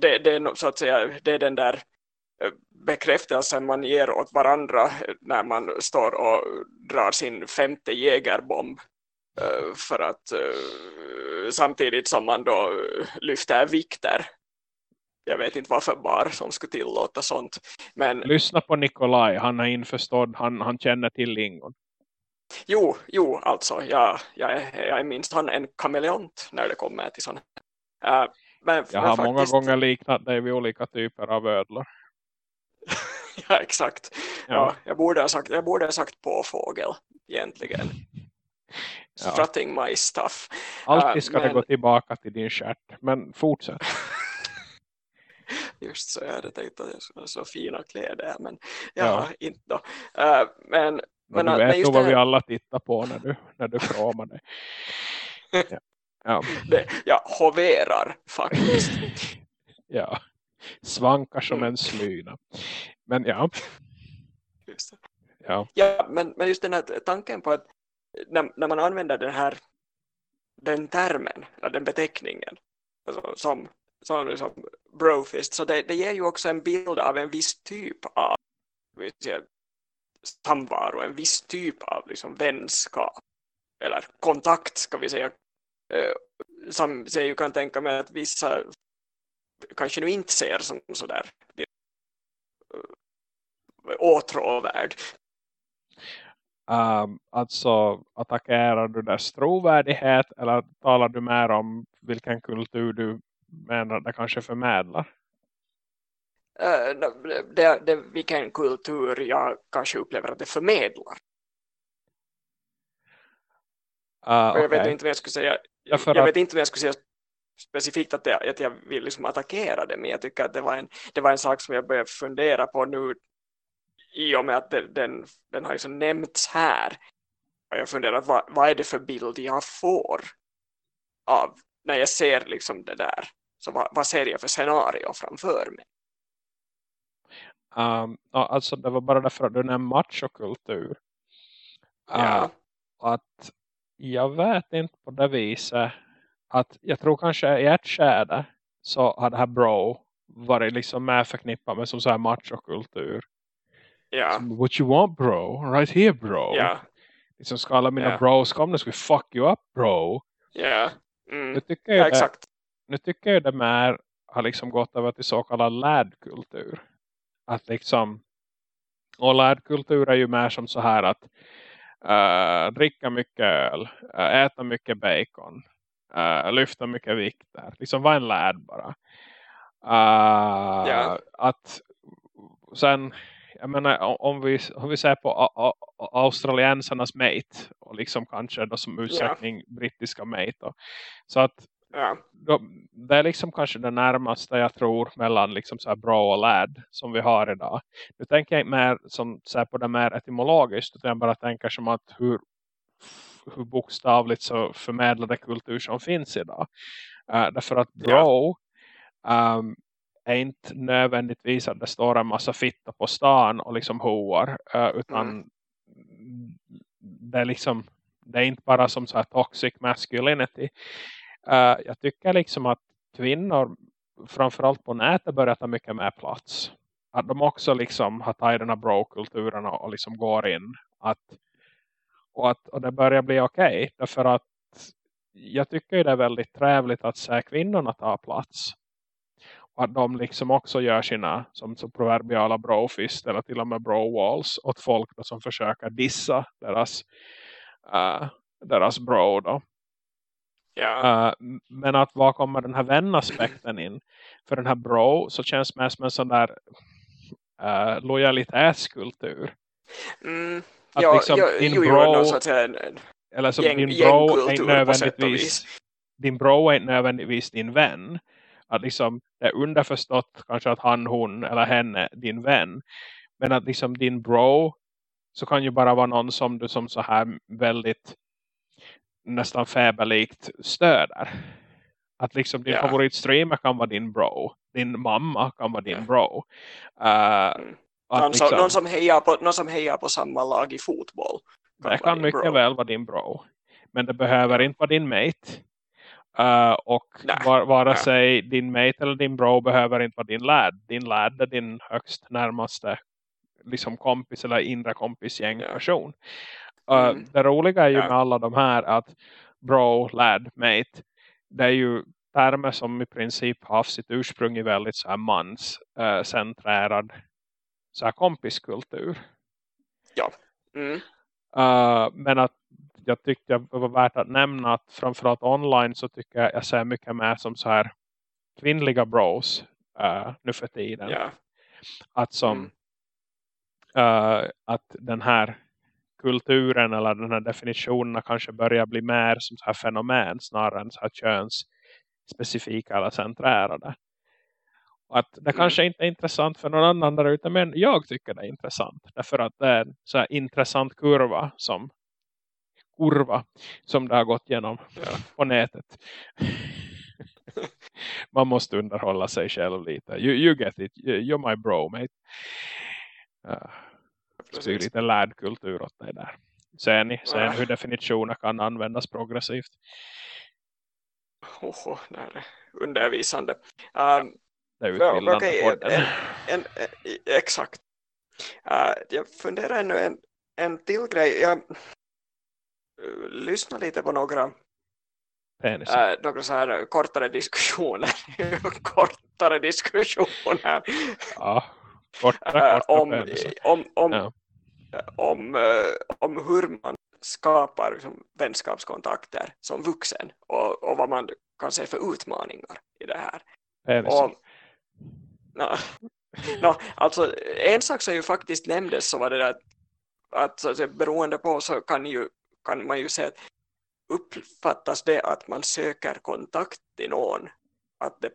det, det, så att säga, det är den där bekräftelsen man ger åt varandra när man står och drar sin femte jägerbomb eh, för att eh, samtidigt som man då lyfter vikter jag vet inte varför bar som skulle tillåta sånt. Men... Lyssna på Nikolaj, han är införstådd, han, han känner till lingon. Jo, jo alltså, jag, jag, jag är minst han en kameleont när det kommer till sånt. Uh, men, Jag har många faktiskt, gånger liknat dig vid olika typer av ödlor. ja, exakt. Ja. Ja. jag, borde ha sagt, jag borde ha sagt påfågel egentligen. Ja. Strutting my stuff. Alltid Ja, ska det men- gå tillbaka till din stjärt. Men fortsätt. Just så jag hade tänkt att jag skulle ha så fina kläder. Men Ja. ja, inte då. Eh, men, Men Men, du vet nog vad vi här- alla tittar på när du, när du kramar dig. Ja. Ja. det, jag hoverar faktiskt. ja. Svankar som en slyna. Men ja. Ja. Ja, men, men just den här tanken på att när, när man använder den här den termen, den beteckningen alltså, som, som liksom brofist, så det, det ger ju också en bild av en viss typ av samvaro, en viss typ av liksom, vänskap. Eller kontakt ska vi säga. Eh, som jag ju kan tänka mig att vissa kanske nu inte ser som sådär eh, åtråvärd. Um, alltså attackerar du dess trovärdighet eller talar du mer om vilken kultur du menar det kanske förmedlar? Eh, det, det, vilken kultur jag kanske upplever att det förmedlar. Uh, Och jag vet inte om jag skulle säga, Därför jag att- vet inte om jag skulle säga specifikt att jag, att jag vill liksom attackera det, men jag tycker att det var en, det var en sak som jag började fundera på nu i och med att det, den, den har liksom nämnts här. Och jag funderar, vad, vad är det för bild jag får av när jag ser liksom det där? Så vad, vad ser jag för scenario framför mig? Um, alltså det var bara därför att du nämnde machokultur. Ja. Uh, att jag vet inte på det viset att jag tror kanske i ett skede så har det här bro varit liksom med förknippat med som så här machokultur. Ja, Som, What you want bro? Right here bro. ja, Liksom ska alla mina Ja. bros komma nu ska vi fuck you up bro. ja. Nu Mm. tycker jag Ja, det, exakt. nu tycker jag det mer har liksom gått över till så kallad lärkultur. Att liksom och lärkultur är ju mer som så här att uh, dricka mycket öl, uh, äta mycket bacon, uh, lyfta mycket vikter. Liksom vara en lärd bara. Uh, Ja. Att sen jag menar om- vi, om vi ser på australiensarnas mate och liksom kanske då som utsträckning brittiska mate då. så att Ja, då, det är liksom kanske det närmaste jag tror mellan liksom så här bra och lad som vi har idag. Nu tänker jag inte mer som så på det mer etymologiskt utan jag bara tänker som att hur, hur bokstavligt så förmedlade kultur som finns idag. Uh, därför att bro um, är inte nödvändigtvis att det står en massa fitta på stan och liksom hoar uh, utan Mm. det är liksom det är inte bara som så här toxic masculinity Uh, jag tycker liksom att kvinnor framförallt på nätet börjar ta mycket mer plats. Att de också liksom har tagit den här bro-kulturen och, och liksom går in. Att, och, att, och det börjar bli okej. Okay, därför att jag tycker det är väldigt trevligt att se kvinnorna ta plats. Att de liksom också gör sina som, som proverbiala brofist eller till och med bro-walls åt folk då, som försöker dissa deras, uh, deras bro då. ja, Uh, men att var kommer den här vänaspekten in? För den här bro så känns mest som en sån där uh, lojalitetskultur. mm. Att ja, liksom ja, din jo, bro- Eller som Gäng- din bro är nödvändigtvis vis. din bro är nödvändigtvis din vän. Att liksom det är underförstått kanske att han, hon eller henne din vän. Men att liksom din bro så kan ju bara vara någon som du som så här väldigt nästan feberlikt stöder. Att liksom din Ja. favoritstreamer kan vara din bro. Din mamma kan vara din bro. Uh, Mm. någon, som, liksom, någon, som hejar på, någon som hejar på samma lag i fotboll. det vara kan mycket bro. väl vara din bro. Men det behöver inte vara din mate. Uh, och var, vare Nej. sig din mate eller din bro behöver inte vara din lad. Din lad är din högst närmaste liksom kompis eller inre kompisgäng Ja. person. Uh, Mm. Det roliga är ju Ja. med alla de här att bro, lad, mate. Det är ju termer som i princip har haft sitt ursprung i väldigt så här mans uh, centrerad så här kompiskultur. Mm. Uh, men att jag tyckte det var värt att nämna att framförallt online så tycker jag jag ser mycket mer som så här kvinnliga bros uh, nu för tiden. Ja. Att som Mm. uh, att den här kulturen eller den här definitionen kanske börjar bli mer som så här fenomen snarare än så här könsspecifika eller centrerade. Och att det Mm. kanske inte är intressant för någon annan där ute men jag tycker det är intressant. Därför att det är en så här intressant kurva som kurva som det har gått genom Ja. på nätet. Man måste underhålla sig själv lite. You, you get it. You- You're my bro, mate. Uh, styr lite lärdkultur åt dig där. Ser ni, ser Ja. ni hur definitioner kan användas progressivt? Oho, det här är undervisande. Um, Det är Ja, utbildande podden. en, en, en, exakt. Uh, jag funderar ännu en, en till grej. Jag lyssnar lite på några, uh, några så här kortare diskussioner. kortare diskussioner. ja, korta, Uh, korta om, om, om, Ja. om, uh, om hur man skapar liksom, vänskapskontakter som vuxen och, och vad man kan se för utmaningar i det här. Och, no, no, alltså, en sak som ju faktiskt nämndes så var det där att, att att beroende på så kan, ju, kan man ju säga att uppfattas det att man söker kontakt till någon att det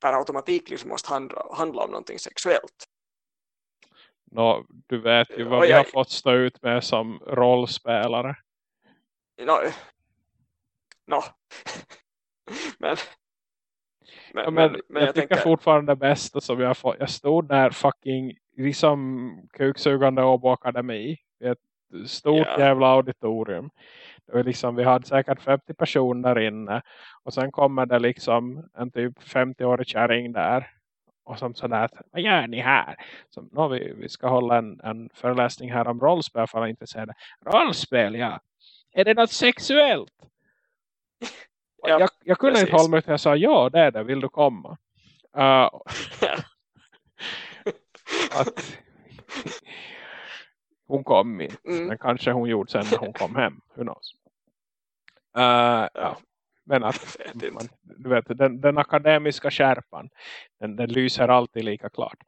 per automatik liksom måste handla, handla om någonting sexuellt. Nå, du vet ju vad Och vi har jag- fått stå ut med som rollspelare. No, no. men, men, Ja, men, men, jag, jag tycker tänker, fortfarande det bästa som jag har fått. Jag stod där fucking liksom kuksugande Åbo Akademi. I ett stort Ja. jävla auditorium. Det var liksom, vi hade säkert 50 personer där inne. Och sen kommer det liksom en typ 50-årig kärring där. Och som sådär, vad gör ni här? Som, "Nå, vi, vi ska hålla en, en föreläsning här om rollspel för alla intresserade. Rollspel, ja. Är det något sexuellt? Och Ja, jag, jag kunde inte precis. hålla mig till jag sa, ja det är det, vill du komma? Uh, att hon kom in. Mm. Men kanske hon gjorde sen när hon kom hem. Who knows? Uh, ja. Men att inte. man, du vet, den, den akademiska skärpan den, den lyser alltid lika klart.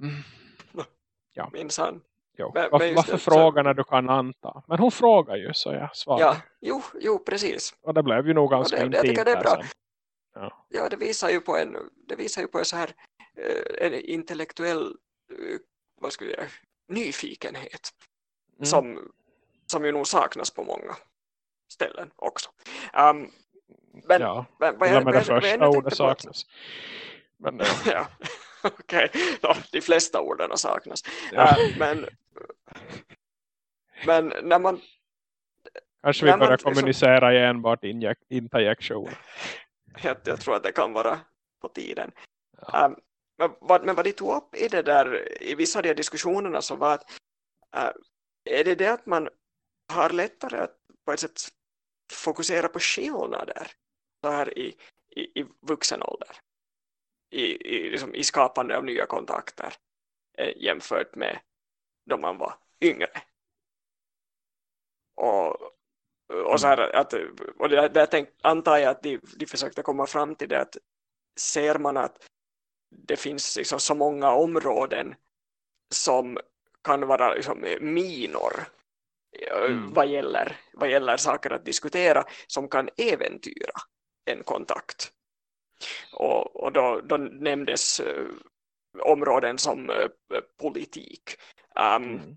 Mm. minsann. Jo. Men- varför men varför det, så- fråga när du kan anta? Men hon frågar ju så jag svarar. Ja, jo, jo, precis. Och det blev ju nog ganska det- jag intimt tycker det är bra. Ja. Ja, det visar ju på en, det visar ju på en så här eh, en intellektuell eh, vad skulle jag, nyfikenhet Mm. som, som ju nog saknas på många ställen också. Um, men, ja. men vad jag, det jag första ordet saknas. Men ja. ja, okej. Ja, de flesta orden saknas. Ja. Äh, men, men när man Kanske vi börjar liksom- kommunicera i enbart injek- interjektion. jag, jag tror att det kan vara på tiden. Ja. Um, men, vad, men vad de tog upp i det där i vissa av de här diskussionerna så var att äh, är det det att man har lättare att på ett sätt fokusera på skillnader så här i, i, i vuxen ålder i, i, liksom, i skapande av nya kontakter eh, jämfört med då man var yngre. Och, och så här att och det, det tänk, antar jag att de, de försökte komma fram till det att ser man att det finns liksom så många områden som kan vara liksom minor eh, Mm. vad, gäller, vad gäller saker att diskutera som kan äventyra en kontakt. Och, och då, då nämndes eh, områden som eh, politik. Um,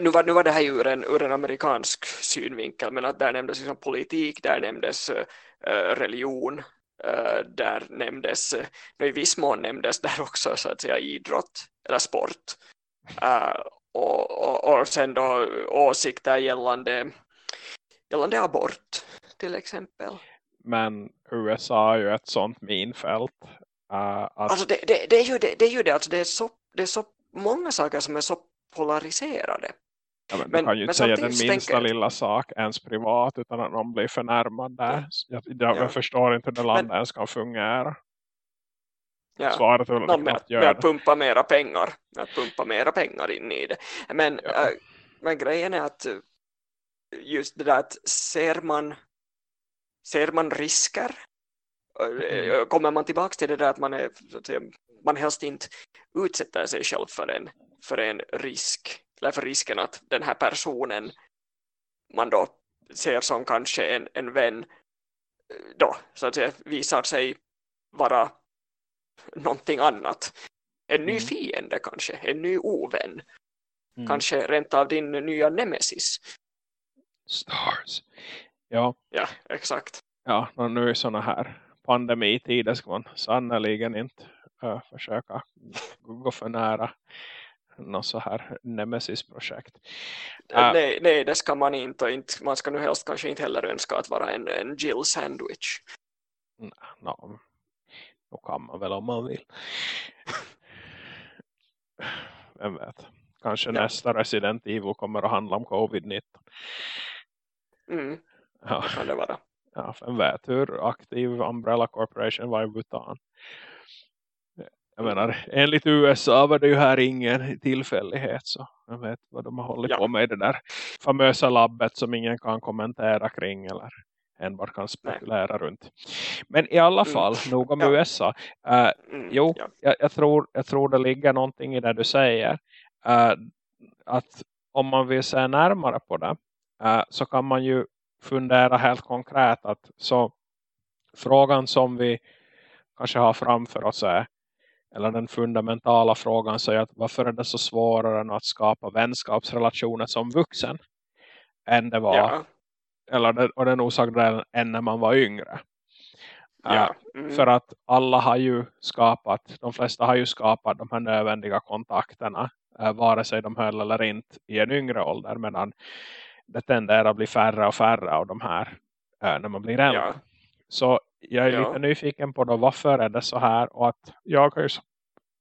nu, var, nu var det här ur en, ur en amerikansk synvinkel men att där nämndes liksom politik, där nämndes religion, där nämndes, eh, i viss mån nämndes där också så att säga idrott eller sport. Eh, och, och, och sen då åsikter gällande, gällande abort till exempel. Men USA är ju ett sånt minfält. Uh, att, Alltså det, det, det, är ju det, det är ju det, alltså det är så, det är så många saker som är så polariserade. Ja, men, men- du kan ju men inte säga den minsta tänker jag- lilla sak ens privat utan att någon blir förnärmad där. Jag, jag, Ja. förstår inte hur det landet ens kan fungera. Ja. Svaret är väl att med, gör med att det. pumpa mera pengar att pumpa mera pengar in i det men, Ja. äh, men grejen är att äh, just det där att ser man ser man risker Mm. Kommer man tillbaka till det där att man, är, man helst inte utsätter sig själv för en, för en risk, eller för risken att den här personen man då ser som kanske en, en vän då så att säga visar sig vara någonting annat. En ny mm. fiende kanske, en ny ovän. Mm. Kanske rent av din nya nemesis. Stars. Ja. Ja, exakt. Ja, nu är sådana här pandemitider ska man sannoliken inte uh, försöka gå för nära något så här nemesis-projekt. Uh, nej, nej, det ska man inte, inte. Man ska nu helst kanske inte heller önska att vara en, en Jill Sandwich. Nej, no, då kan man väl om man vill. Vem vet. Kanske ja. nästa Resident Evil kommer att handla om covid-19. Mm, ja. det kan det vara. Ja, vem vet hur aktiv Umbrella Corporation var i Bhutan. Jag menar, enligt USA var det ju här ingen tillfällighet så jag vet vad de har hållit ja. på med i det där famösa labbet som ingen kan kommentera kring eller enbart kan spekulera runt. Men i alla mm. fall, mm. nog om ja. USA. Uh, mm. Jo, ja. jag, jag, tror, jag tror det ligger någonting i det du säger. Uh, att om man vill se närmare på det uh, så kan man ju fundera helt konkret att så frågan som vi kanske har framför oss är eller den fundamentala frågan säger att varför är det så svårare att skapa vänskapsrelationer som vuxen än det var ja. eller det, och den orsaken än när man var yngre ja. mm. för att alla har ju skapat de flesta har ju skapat de här nödvändiga kontakterna uh, vare sig de höll eller inte i en yngre ålder medan det tenderar att bli färre och färre av de här uh, när man blir äldre ja. så jag är ja. lite nyfiken på då varför är det så här och att jag har ju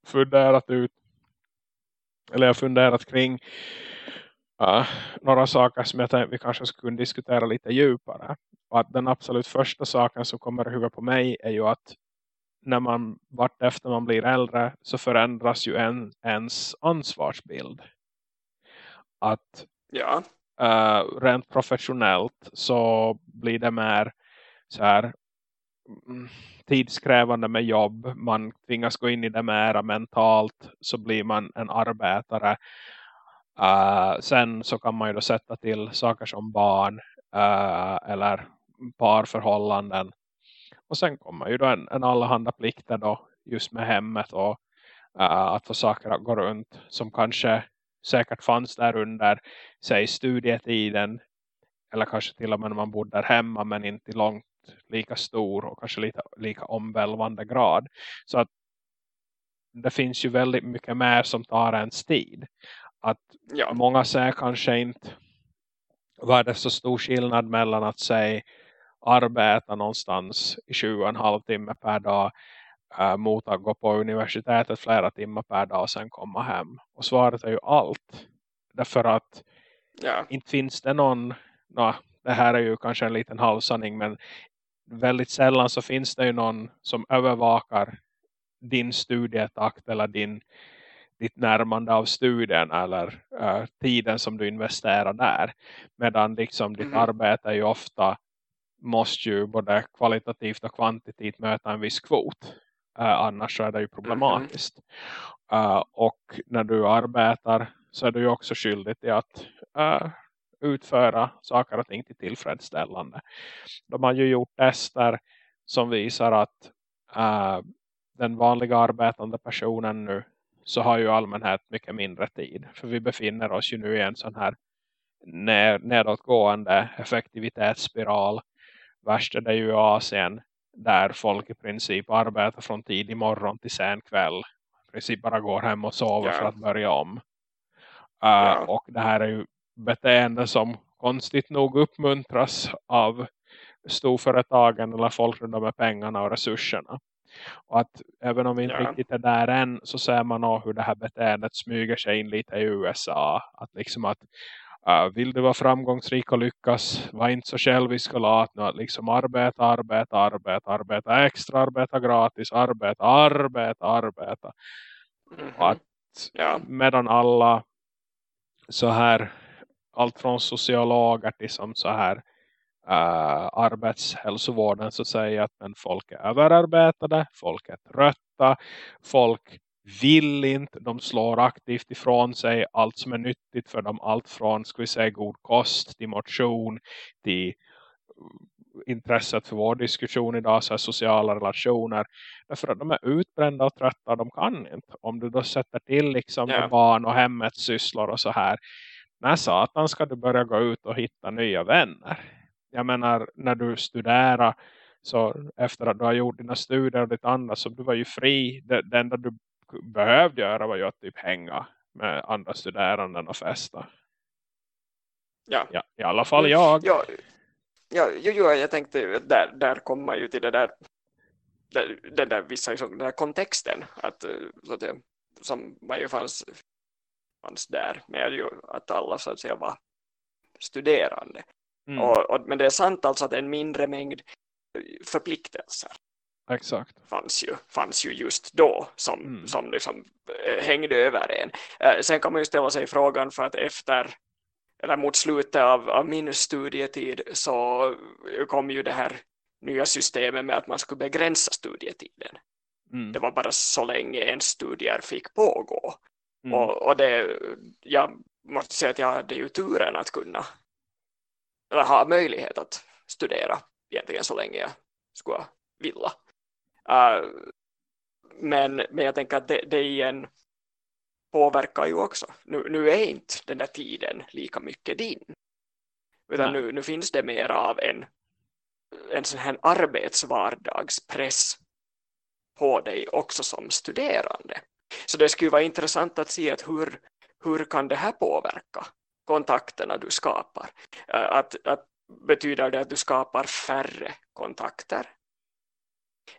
funderat ut eller jag har funderat kring uh, några saker som jag tänkte vi kanske skulle diskutera lite djupare och att den absolut första saken som kommer i huvudet på mig är ju att när man vart efter man blir äldre så förändras ju en, ens ansvarsbild att ja. Uh, rent professionellt så blir det mer så här Mm, tidskrävande med jobb. Man tvingas gå in i det mera mentalt. Så blir man en arbetare. Uh, sen så kan man ju då sätta till saker som barn. Uh, eller parförhållanden. Och sen kommer ju då en, en allehanda plikter då. Just med hemmet och uh, att få saker att gå runt. Som kanske säkert fanns där under säg studietiden. Eller kanske till och med när man bodde där hemma men inte långt lika stor och kanske lite, lika omvälvande grad. Så att det finns ju väldigt mycket mer som tar ens tid. Att ja. många säger kanske inte vad är det så stor skillnad mellan att säga arbeta någonstans i 20,5 timme per dag äh, mot att gå på universitetet flera timmar per dag och sen komma hem. Och svaret är ju allt. Därför att ja. inte finns det någon, no, det här är ju kanske en liten halvsanning men väldigt sällan så finns det ju någon som övervakar din studietakt eller din, ditt närmande av studien eller uh, tiden som du investerar där. Medan liksom ditt mm. arbete är ju ofta måste ju både kvalitativt och kvantitativt möta en viss kvot. Uh, annars är det ju problematiskt. Mm. Uh, och när du arbetar så är du ju också skyldig till att utföra saker och ting till tillfredsställande. De har ju gjort tester som visar att äh, den vanliga arbetande personen nu så har ju allmänhet mycket mindre tid. För vi befinner oss ju nu i en sån här nedåtgående effektivitetsspiral. Värst är det ju i Asien där folk i princip arbetar från tidig morgon till sen kväll. I princip bara går hem och sover ja. för att börja om. Uh, ja. Och det här är ju beteende som konstigt nog uppmuntras av storföretagen eller folk runt med pengarna och resurserna. Och att även om vi inte ja. riktigt är där än så ser man nog hur det här beteendet smyger sig in lite i USA. Att liksom att uh, vill du vara framgångsrik och lyckas var inte så självisk och lat nu att liksom arbeta, arbeta, arbeta, arbeta extra, arbeta gratis, arbeta, arbeta, arbeta. Mm -hmm. Att ja. medan alla så här allt från sociologer till som så här uh, arbetshälsovården så säger att men folk är överarbetade, folk är trötta, folk vill inte, de slår aktivt ifrån sig allt som är nyttigt för dem, allt från ska vi säga god kost till motion till intresset för vår diskussion idag så sociala relationer därför att de är utbrända och trötta de kan inte om du då sätter till liksom yeah. barn och hemmets sysslor och så här när satan ska du börja gå ut och hitta nya vänner? Jag menar när du studerar så efter att du har gjort dina studier och ditt andra så du var ju fri. Det, det enda du behövde göra var ju att typ hänga med andra studeranden och festa. Ja, ja i alla fall jag. Ja, ja, jo, jo, jag tänkte där, där kommer man ju till det där den där vissa liksom, den där kontexten att, eh, så att det, som var ju fanns, fanns där med ju att alla så att säga var studerande mm. och, och, men det är sant alltså att en mindre mängd förpliktelser Exakt. Fanns ju, fanns ju just då som, mm. som liksom eh, hängde över en. Eh, sen kan man ju ställa sig frågan för att efter eller mot slutet av, av min studietid så kom ju det här nya systemet med att man skulle begränsa studietiden. Mm. Det var bara så länge en studier fick pågå. Mm. Och, och det, jag måste säga att jag hade ju turen att kunna eller ha möjlighet att studera egentligen så länge jag skulle vilja. Uh, men, men jag tänker att det, det igen påverkar ju också. Nu, nu är inte den där tiden lika mycket din. Utan nu, nu finns det mer av en, en sån här arbetsvardagspress på dig också som studerande. Så det skulle vara intressant att se att hur, hur kan det här påverka kontakterna du skapar? Att, att betyder det att du skapar färre kontakter?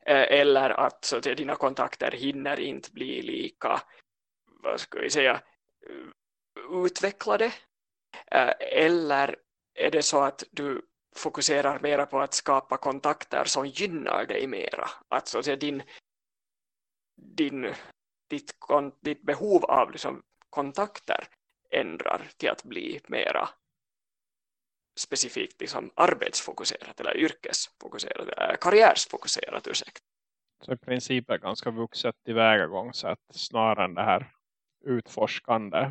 Eller att, så att dina kontakter hinner inte bli lika vad ska vi säga, utvecklade? Eller är det så att du fokuserar mera på att skapa kontakter som gynnar dig mera? Att så att säga, din, din, ditt, ditt behov av liksom, kontakter ändrar till att bli mera specifikt liksom arbetsfokuserat eller yrkesfokuserat, eller karriärsfokuserat, ursäkta. Så i princip är ganska vuxet tillvägagångssätt snarare än det här utforskande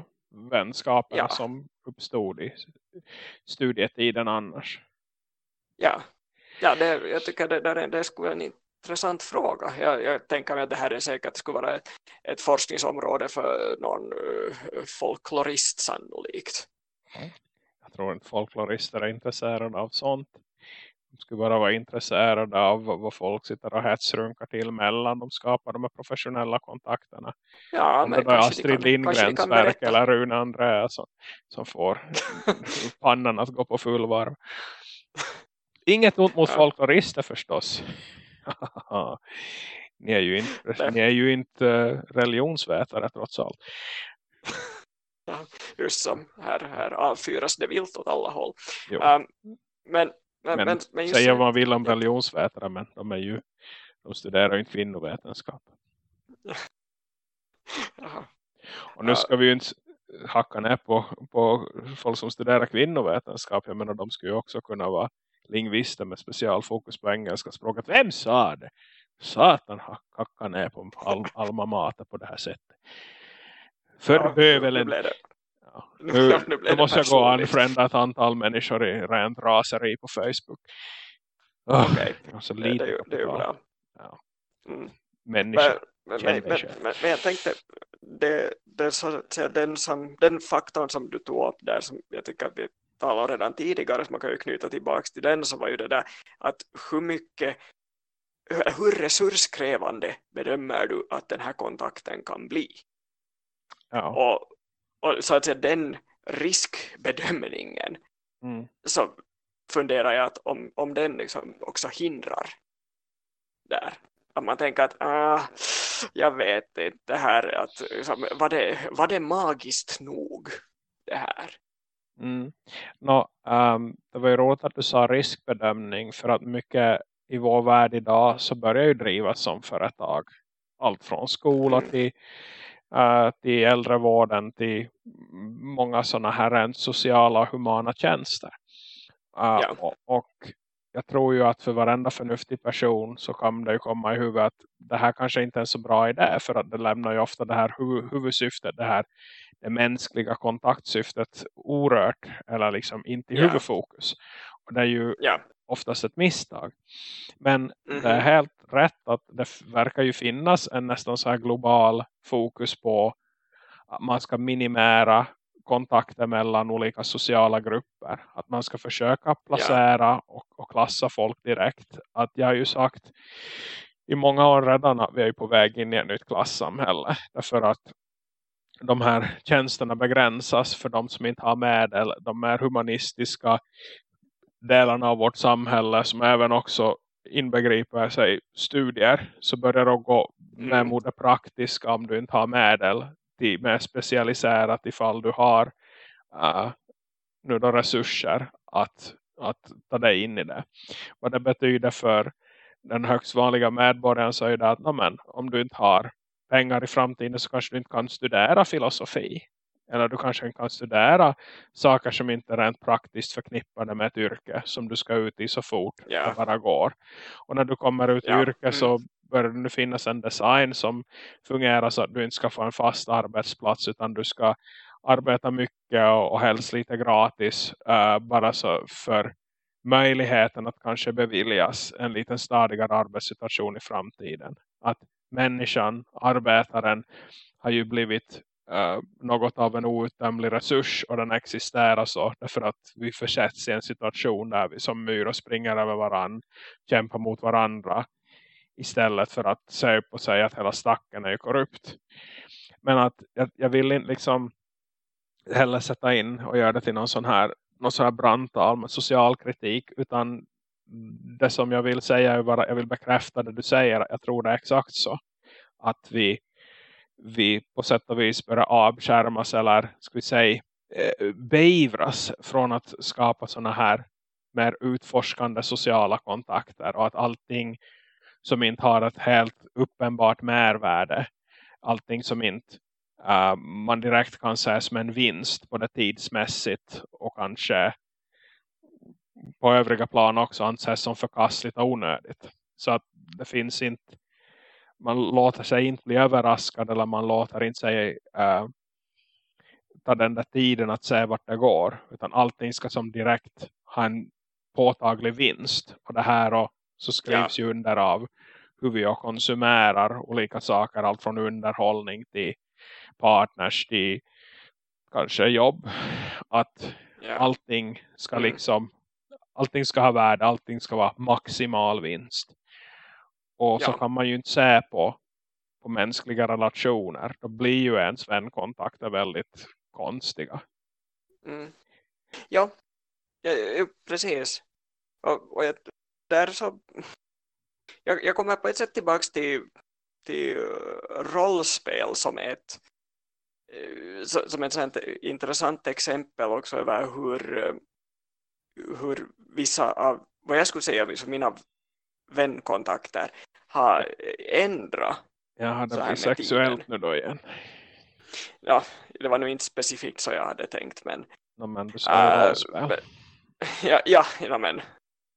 vänskaperna ja. som uppstod i studietiden annars. Ja, ja det, jag tycker det, det, det skulle en intressant fråga. Jag, jag tänker mig att det här är säkert skulle vara ett, ett forskningsområde för någon uh, folklorist sannolikt. Jag tror inte folklorister är intresserade av sånt. De skulle bara vara intresserade av vad folk sitter och hetsrunkar till mellan. De skapar de här professionella kontakterna. Ja, men det är Astrid Lindgrens verk eller Rune Andreasson som får pannan att gå på full varv. Inget ont mot ja. folklorister förstås. ni, är ju inte, ni är ju inte religionsvetare trots allt. Just som här, här avfyras det vilt åt alla håll. Um, men men, men, men säga vad man vill om religionsvetare men de är ju de studerar ju inte kvinnovetenskap. Och nu ska vi ju inte hacka ner på, på folk som studerar kvinnovetenskap. Jag menar de skulle ju också kunna vara lingvister med specialfokus på engelska språket. Vem sa det? Satan hacka ner på al alma mater på det här sättet. För ja, bövelen. Nu, ja, nu, nu måste jag gå och anfrända ett antal människor i rent raseri på Facebook. Oh, Okej, okay. det, det, det är bra. Ja. Mm. Människor. Men, men, men, men, men, jag tänkte det, det, så, den, som, den faktorn som du tog upp där som jag tycker att vi talade redan tidigare man kan ju knyta tillbaka till den så var ju det där att hur mycket hur resurskrävande bedömer du att den här kontakten kan bli? Ja. Och, och så att säga den riskbedömningen mm. så funderar jag att om, om den liksom också hindrar där. Att man tänker att ah, jag vet inte det här att liksom, var, det, var det magiskt nog det här? Mm. No, um, det var ju roligt att du sa riskbedömning för att mycket i vår värld idag så börjar ju drivas som företag. Allt från skola mm. till uh, till äldrevården till många sådana här rent sociala och humana tjänster. Uh, ja. och, och, jag tror ju att för varenda förnuftig person så kan det ju komma i huvudet att det här kanske inte är en så bra idé för att det lämnar ju ofta det här huv huvudsyftet, det här det mänskliga kontaktsyftet orört eller liksom inte i ja. huvudfokus. Och det är ju ja. oftast ett misstag. Men mm -hmm. det är mhm. helt rätt att det verkar ju finnas en nästan så här global fokus på att man ska minimera kontakter mellan olika sociala grupper. Att man ska försöka placera ja. och, och klassa folk direkt. Att jag har ju sagt i många år redan att vi är på väg in i ett nytt klassamhälle. Därför att de här tjänsterna begränsas för de som inte har medel. De mer humanistiska delarna av vårt samhälle som även också inbegriper sig studier så börjar det gå med mm. mot det praktiska om du inte har medel till mer specialiserat ifall du har uh, nu då resurser att, att ta dig in i det. Vad det betyder för den högst vanliga medborgaren så är det att men, om du inte har pengar i framtiden så kanske du inte kan studera filosofi. Eller du kanske kan studera saker som inte är rent praktiskt förknippade med ett yrke som du ska ut i så fort yeah. det bara går. Och när du kommer ut i yeah. yrke så mm. bör det finnas en design som fungerar så att du inte ska få en fast arbetsplats utan du ska arbeta mycket och, och helst lite gratis uh, bara så för möjligheten att kanske beviljas en liten stadigare arbetssituation i framtiden. Att människan, arbetaren har ju blivit uh, något av en outtömlig resurs och den existerar så därför att vi försätts i en situation där vi som myror springer över varann, kämpar mot varandra istället för att se upp och säga att hela stacken är korrupt. Men att jag, jag vill inte liksom heller sätta in och göra det till någon sån här, någon sån här brandtal med social kritik utan det som jag vill säga är bara, jag vill bekräfta det du säger. Jag tror det är exakt så. Att vi, vi på sätt och vis börjar avskärmas eller ska vi säga eh, beivras från att skapa sådana här mer utforskande sociala kontakter och att allting som inte har ett helt uppenbart mervärde allting som inte uh, man direkt kan säga som en vinst både tidsmässigt och kanske på övriga plan också anses som förkastligt och onödigt. Så att det finns inte man låter sig inte bli överraskad eller man låter inte sig uh, ta den där tiden att se vart det går. Utan allting ska som direkt ha en påtaglig vinst. Och det här och så skrivs ja. ju under av hur vi konsumerar olika saker. Allt från underhållning till partners till kanske jobb. Att ja. allting ska mm. liksom allting ska ha värde, allting ska vara maximal vinst. Och ja. så kan man ju inte se på, på mänskliga relationer. Då blir ju ens vänkontakter väldigt konstiga. Mm. Ja. ja, precis. Och, och jag, där så jag, jag kommer på ett sätt tillbaka till, till rollspel som ett som ett sånt intressant exempel också över hur hur vissa av vad jag skulle säga liksom mina vänkontakter har ändrat. Ja, det blir sexuellt nu då igen. Ja, det var nog inte specifikt så jag hade tänkt, men... No, men du sa men, ja, ja, ja, men...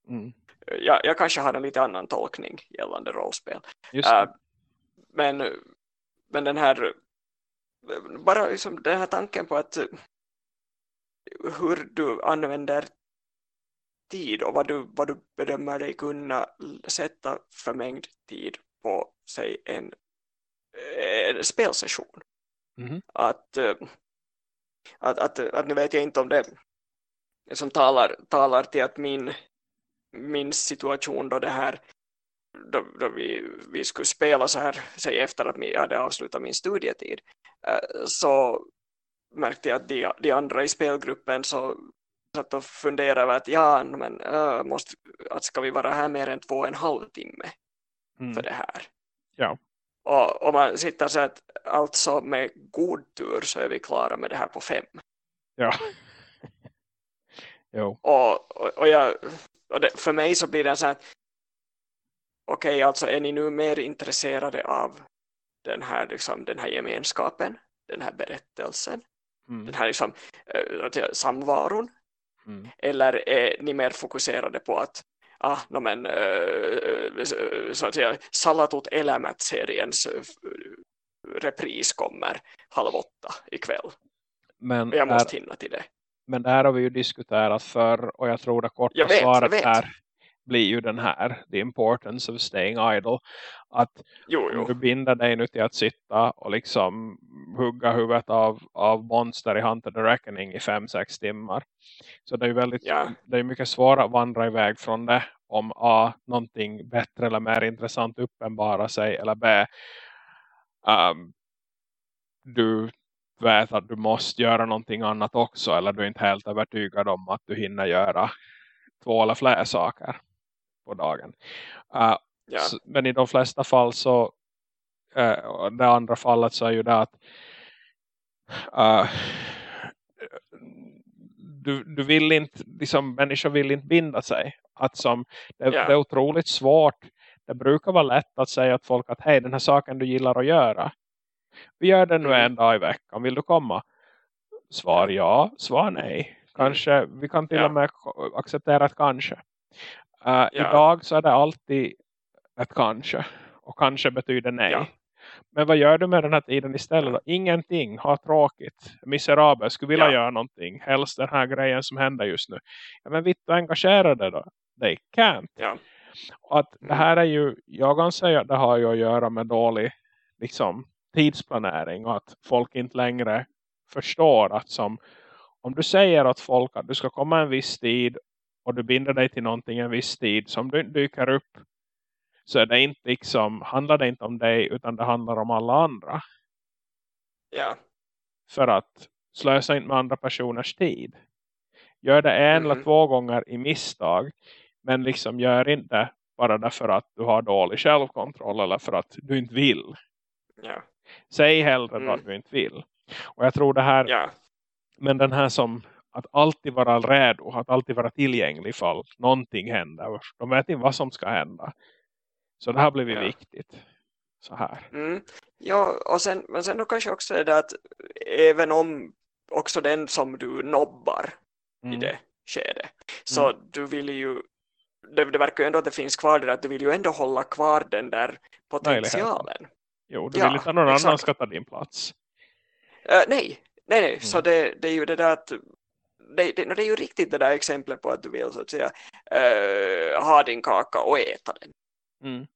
Mm. Ja, jag kanske har en lite annan tolkning gällande rollspel. Uh, men, men den här bara liksom den här tanken på att hur du använder tid och vad du, vad du bedömer dig kunna sätta för mängd tid på sig en, en spelsession. Mm. Att, att, att, att nu vet jag inte om det som talar, talar till att min, min situation då det här då, då vi, vi skulle spela så här säg efter att jag hade avslutat min studietid eh, så märkte jag att de, de andra i spelgruppen så satt och funderade över att ja, men äh, måste, att ska vi vara här mer än två och en halv timme mm. för det här. Ja. Och om man sitter så att alltså med god tur så är vi klara med det här på fem. Ja. jo. Och, och, och, jag, och det, för mig så blir det så att okej, okay, alltså är ni nu mer intresserade av den här, liksom, den här gemenskapen, den här berättelsen, mm. den här liksom, äh, samvaron Mm. Eller är ni mer fokuserade på att ah, no, men, uh, så att säga, Salatut Elämät-seriens repris kommer halv åtta ikväll. Men jag måste där, hinna till det. Men det här har vi ju diskuterat för och jag tror det korta vet, svaret här blir ju den här the importance of staying idle att jo, jo. du binder dig nu till att sitta och liksom hugga huvudet av, av monster i Hunter the Reckoning i fem sex timmar så det är ju väldigt ja. det är mycket svårt att vandra iväg från det om A, någonting bättre eller mer intressant uppenbara sig eller B um, du vet att du måste göra någonting annat också eller du är inte helt övertygad om att du hinner göra två eller fler saker på dagen. Uh, ja. så, men i de flesta fall så uh, det andra fallet så är ju det att uh, du, du vill inte, liksom människor vill inte binda sig. Att som, det, yeah. det är otroligt svårt. Det brukar vara lätt att säga att folk att hej den här saken du gillar att göra. Vi gör det nu mm. en dag i veckan. Vill du komma? Svar ja, svar nej. Kanske, mm. vi kan till yeah. och med acceptera ett kanske. Uh, yeah. Idag så är det alltid ett kanske. Och kanske betyder nej. Men vad gör du med den här tiden istället? Då? Ingenting. Ha tråkigt. Miserabel. Skulle vilja ja. göra någonting. Helst den här grejen som händer just nu. Ja, men vitt och engagerade då. They can't. Ja. Och att det mm. här är ju, jag kan säga att det har ju att göra med dålig liksom, tidsplanering. Och att folk inte längre förstår att som, om du säger att folk att du ska komma en viss tid och du binder dig till någonting en viss tid som du dyker upp så är det inte liksom, handlar det inte om dig utan det handlar om alla andra. Ja. För att slösa inte med andra personers tid. Gör det en mm. eller två gånger i misstag. Men liksom gör inte bara därför att du har dålig självkontroll eller för att du inte vill. Ja. Säg hellre mm. att du inte vill. Och jag tror det här, ja. men den här som att alltid vara redo, att alltid vara tillgänglig ifall någonting händer. De vet inte vad som ska hända. Så det har blivit ja. viktigt. Så här. Mm. Ja, och sen, men sen då kanske också är det att även om också den som du nobbar mm. i det skedet. Så mm. du vill ju det, det verkar ju ändå att det finns kvar det att du vill ju ändå hålla kvar den där potentialen. Jo, du vill ja, inte att någon exakt. annan ska ta din plats. Uh, nej, nej, nej. Mm. Så det, det är ju det där att det, det, det, är ju riktigt det där exemplet på att du vill så att säga uh, ha din kaka och äta den. Mm.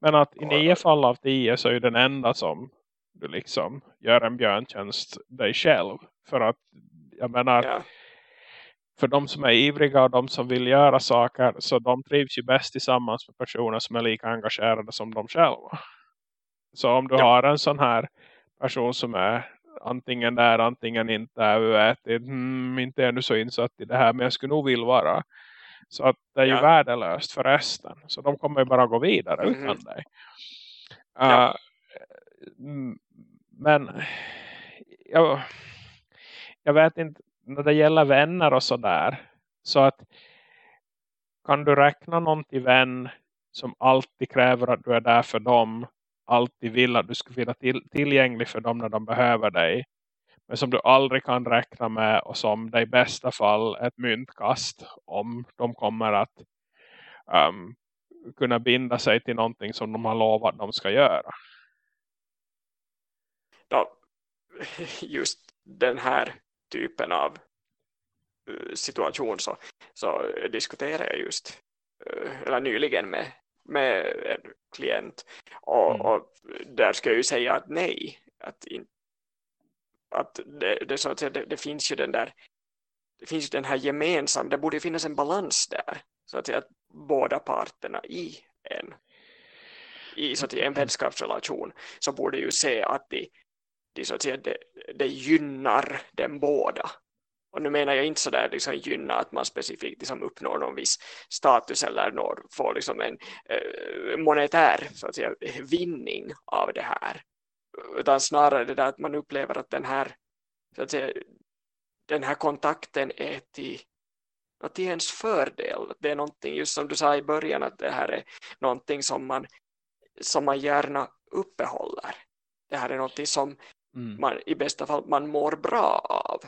Men att i nio fall av tio så är den enda som du liksom gör en björntjänst dig själv. För att jag menar ja. för de som är ivriga och de som vill göra saker så de trivs ju bäst tillsammans med personer som är lika engagerade som de själva. Så om du ja. har en sån här person som är antingen där, antingen inte är vet, mm, inte är nu så insatt i det här men jag skulle nog vilja vara så att det är ju ja. värdelöst för resten. Så de kommer ju bara gå vidare mm -hmm. utan dig. Uh, ja. Men jag, jag vet inte när det gäller vänner och sådär. Så att kan du räkna någon till vän som alltid kräver att du är där för dem. Alltid vill att du ska finnas till, tillgänglig för dem när de behöver dig men som du aldrig kan räkna med och som det i bästa fall ett myntkast om de kommer att um, kunna binda sig till någonting som de har lovat att de ska göra. Ja, just den här typen av eh, situation så, så diskuterar jag just eh, eller nyligen med, med en klient och, mm. och där ska jag ju säga att nej att in, att det, det, så att säga, det, det, finns ju den där det finns ju den här gemensam, det borde finnas en balans där så att säga att båda parterna i en i så att säga, en vänskapsrelation så borde ju se att de, de så att säga, det, det gynnar den båda och nu menar jag inte så där liksom gynna att man specifikt liksom uppnår någon viss status eller når, får liksom en eh, monetär så att säga, vinning av det här utan snarare det där att man upplever att den här så att säga, den här kontakten är till, till ens fördel. Det är någonting, just som du sa i början, att det här är någonting som man, som man gärna uppehåller. Det här är någonting som mm. man i bästa fall man mår bra av.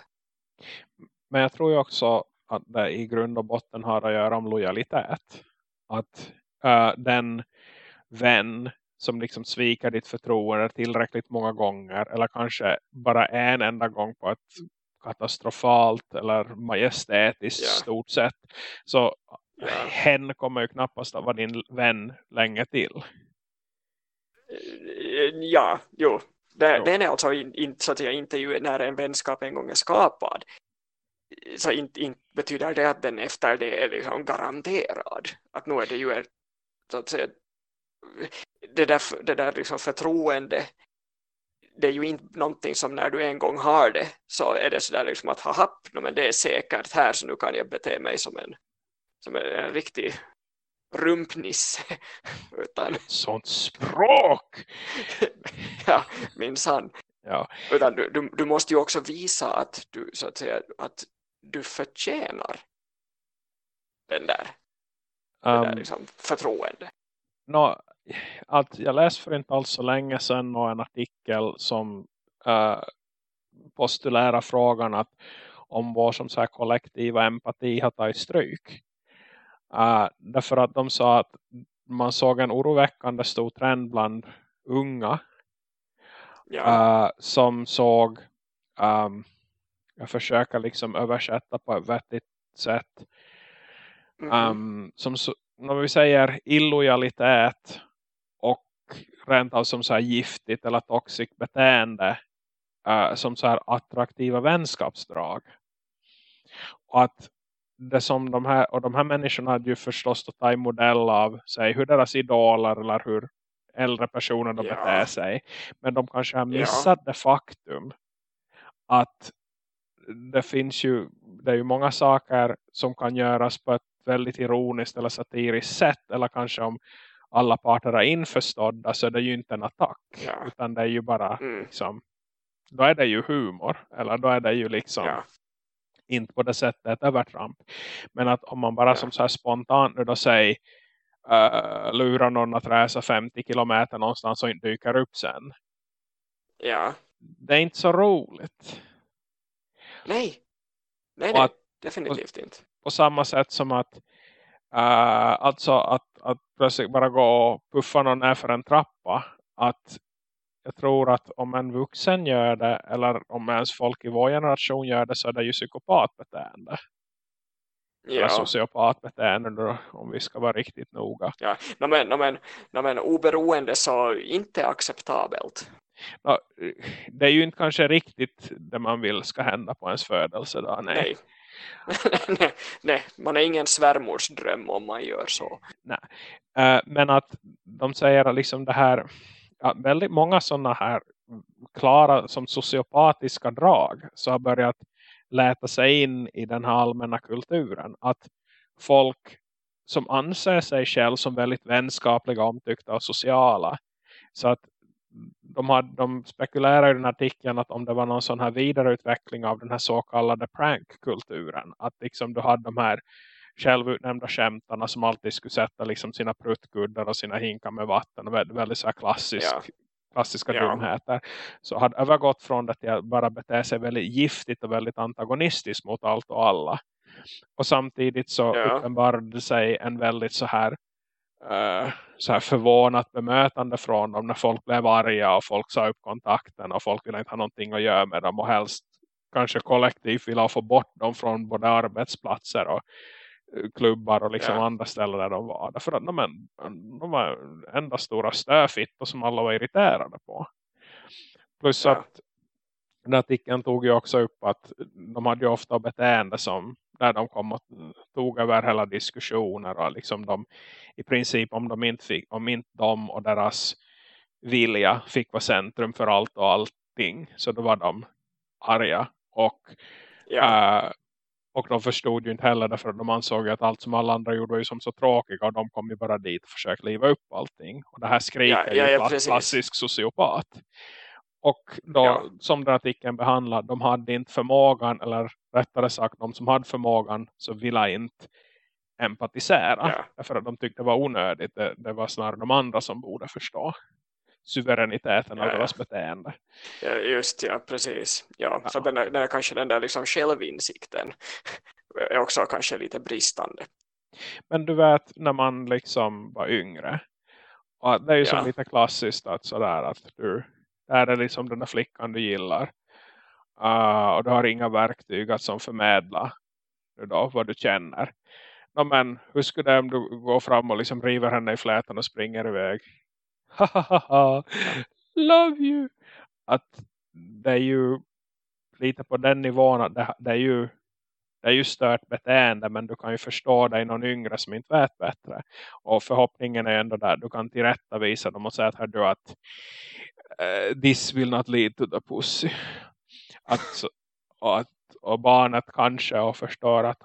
Men jag tror ju också att det i grund och botten har att göra om lojalitet. Att uh, den vän som liksom sviker ditt förtroende tillräckligt många gånger eller kanske bara en enda gång på ett katastrofalt eller majestätiskt ja. stort sätt så ja. hen kommer ju knappast att vara din vän länge till. Ja, jo. Det, jo. Den är alltså in, så att säga inte ju när en vänskap en gång är skapad så inte, inte betyder det att den efter det är liksom garanterad. Att nu är det ju ett, så att säga, det där, det där liksom förtroende det är ju inte någonting som när du en gång har det så är det sådär liksom att haha, men det är säkert här så nu kan jag bete mig som en, som en, en riktig rumpnisse. Utan, Sånt språk! ja, minsann. Ja. Utan du, du, du, måste ju också visa att du, så att säga, att du förtjänar den där, um, det där liksom, förtroende. No, att jag läste för inte alls så länge sedan en artikel som uh, postulerar frågan att om vår som så här kollektiva empati har tagit stryk. Uh, därför att de sa att man såg en oroväckande stor trend bland unga ja. uh, som såg um, jag försöker liksom översätta på ett vettigt sätt mm. um, som när vi säger illojalitet och rent av som så här giftigt eller toxic beteende uh, som så här attraktiva vänskapsdrag. Och att det som de här, och de här människorna hade ju förstås att ta i modell av sig hur deras idoler eller hur äldre personer de ja. beter sig. Men de kanske har missat ja. det faktum att det finns ju, det är ju många saker som kan göras på ett väldigt ironiskt eller satiriskt sätt. Eller kanske om alla parter är införstådda så är det ju inte en attack. Ja. Utan det är ju bara mm. liksom, då är det ju humor. Eller då är det ju liksom. Inte på det sättet övertramp. Men att om man bara som så här spontant nu då säger uh, lurar någon att resa 50 kilometer någonstans och inte dyker upp sen. Ja. Det är inte så roligt. Nej, nej, nej. Att, definitivt inte. På samma sätt som att uh, alltså att, att plötsligt bara gå och puffa någon ner för en trappa. Att jag tror att om en vuxen gör det eller om ens folk i vår generation gör det så är det ju psykopatbeteende. Ja. Eller sociopatbeteende då, om vi ska vara riktigt noga. Ja, no, men, no, men, no, men oberoende så inte acceptabelt no, det är ju inte kanske riktigt det man vill ska hända på ens födelsedag. Nej. nej. nej, man är ingen svärmors dröm om man gör så. Nej. Uh, men att de säger liksom det här, ja, väldigt många sådana här klara som sociopatiska drag så har börjat läta sig in i den här allmänna kulturen. Att folk som anser sig själv som väldigt vänskapliga, omtyckta och sociala. Så att de, hade, de spekulerar i den artikeln att om det var någon sån här vidareutveckling av den här så kallade prankkulturen. Att liksom du hade de här självutnämnda skämtarna som alltid skulle sätta liksom sina pruttguddar och sina hinkar med vatten. Och väldigt, väldigt så klassisk, ja. klassiska ja. dumheter. Så hade övergått från det till att bara bete sig väldigt giftigt och väldigt antagonistiskt mot allt och alla. Och samtidigt så ja. uppenbarade sig en väldigt så här uh, så här förvånat bemötande från dem när folk blev arga och folk sa upp kontakten och folk ville inte ha någonting att göra med dem och helst kanske kollektivt ville få bort dem från både arbetsplatser och eh, klubbar och liksom ja. andra ställen där de var. Därför att de, de var enda stora stöfittor som alla var irriterade på. Plus ja. att den artikeln tog ju också upp att de hade ju ofta beteende som där de kom och tog över hela diskussioner och liksom de i princip om de inte fick, om inte de och deras vilja fick vara centrum för allt och allting så då var de arga och ja. äh, och de förstod ju inte heller därför att de ansåg att allt som alla andra gjorde var ju som så tråkiga och de kom ju bara dit och försökte liva upp allting. Och det här skriker ja, ja, ju ja, klassisk sociopat. Och då, ja. som den artikeln behandlar, de hade inte förmågan, eller rättare sagt, de som hade förmågan så ville inte empatisera. Ja. Därför att de tyckte det var onödigt. Det, det var snarare de andra som borde förstå suveräniteten av ja, deras beteende. Ja, just ja, precis. Ja, ja. Så den är, den är kanske den där liksom självinsikten är också kanske lite bristande. Men du vet när man liksom var yngre. Och det är ju ja. som lite klassiskt att sådär att du, där är liksom den där flickan du gillar. Uh, och du har inga verktyg att som förmedla då, vad du känner. No, men hur skulle det om du går fram och liksom river henne i flätan och springer iväg? Love you! Att det är ju lite på den nivån att det, det är ju det är ju stört beteende men du kan ju förstå dig någon yngre som inte vet bättre. Och förhoppningen är ändå där du kan tillrättavisa dem och säga att, du att uh, this will not lead to the pussy. Att, och, att, och barnet kanske och förstår att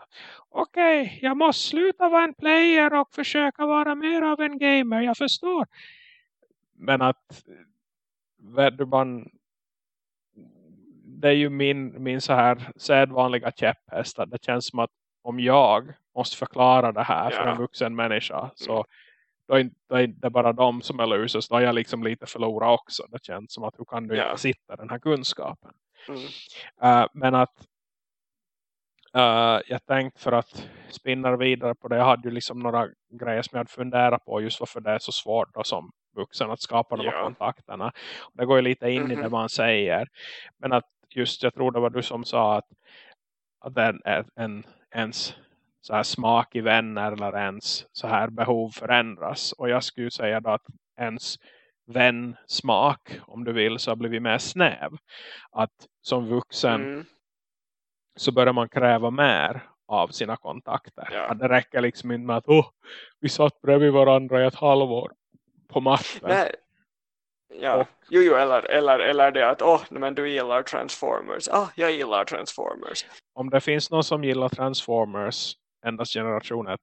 okej, okay, jag måste sluta vara en player och försöka vara mer av en gamer, jag förstår. Men att du man det är ju min, min så här sedvanliga käpphäst. Det känns som att om jag måste förklara det här för en vuxen människa så mm. då är, då är det bara de som är losers. Då är jag liksom lite förlorad också. Det känns som att hur kan du yeah. inte sitta den här kunskapen. Mm. Uh, men att uh, jag tänkte för att spinna vidare på det. Jag hade ju liksom några grejer som jag hade funderat på just varför det är så svårt då som vuxen att skapa de här kontakterna. Det går ju lite in mm -hmm. i det mm-hmm. man säger. Men att just jag tror det var du som sa att, att en, en, ens så här smak i vänner eller ens så här behov förändras. Och jag skulle säga då att ens vän smak om du vill så har blivit mer snäv. Att som vuxen mm. så börjar man kräva mer av sina kontakter. Ja. Att det räcker liksom inte med att oh, vi satt bredvid varandra i ett halvår på matten. Nej, Ja, och, jo, jo, eller, eller, eller det att åh, oh, men du gillar Transformers. Ah, jag gillar Transformers. Om det finns någon som gillar Transformers endast generation 1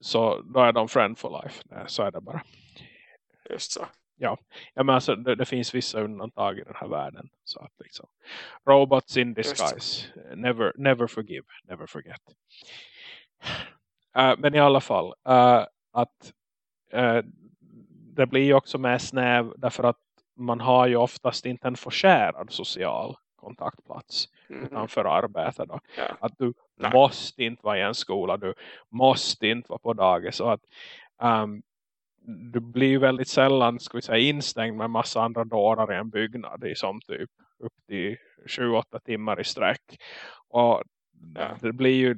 så då är de friend for life. Nej, så är det bara. Just så. Ja, ja men alltså, det, det, finns vissa undantag i den här världen. Så att liksom, robots in disguise. Never, never forgive, never forget. Uh, men i alla fall, uh, att uh, det blir ju också mer snäv därför att man har ju oftast inte en förskärad social kontaktplats mm. utanför arbete då. Ja. Att du Nej. måste inte vara i en skola, du måste inte vara på dagis så att um, du blir väldigt sällan ska vi säga, instängd med en massa andra dårar i en byggnad i som typ upp till 7-8 timmar i sträck. Och ja. det blir ju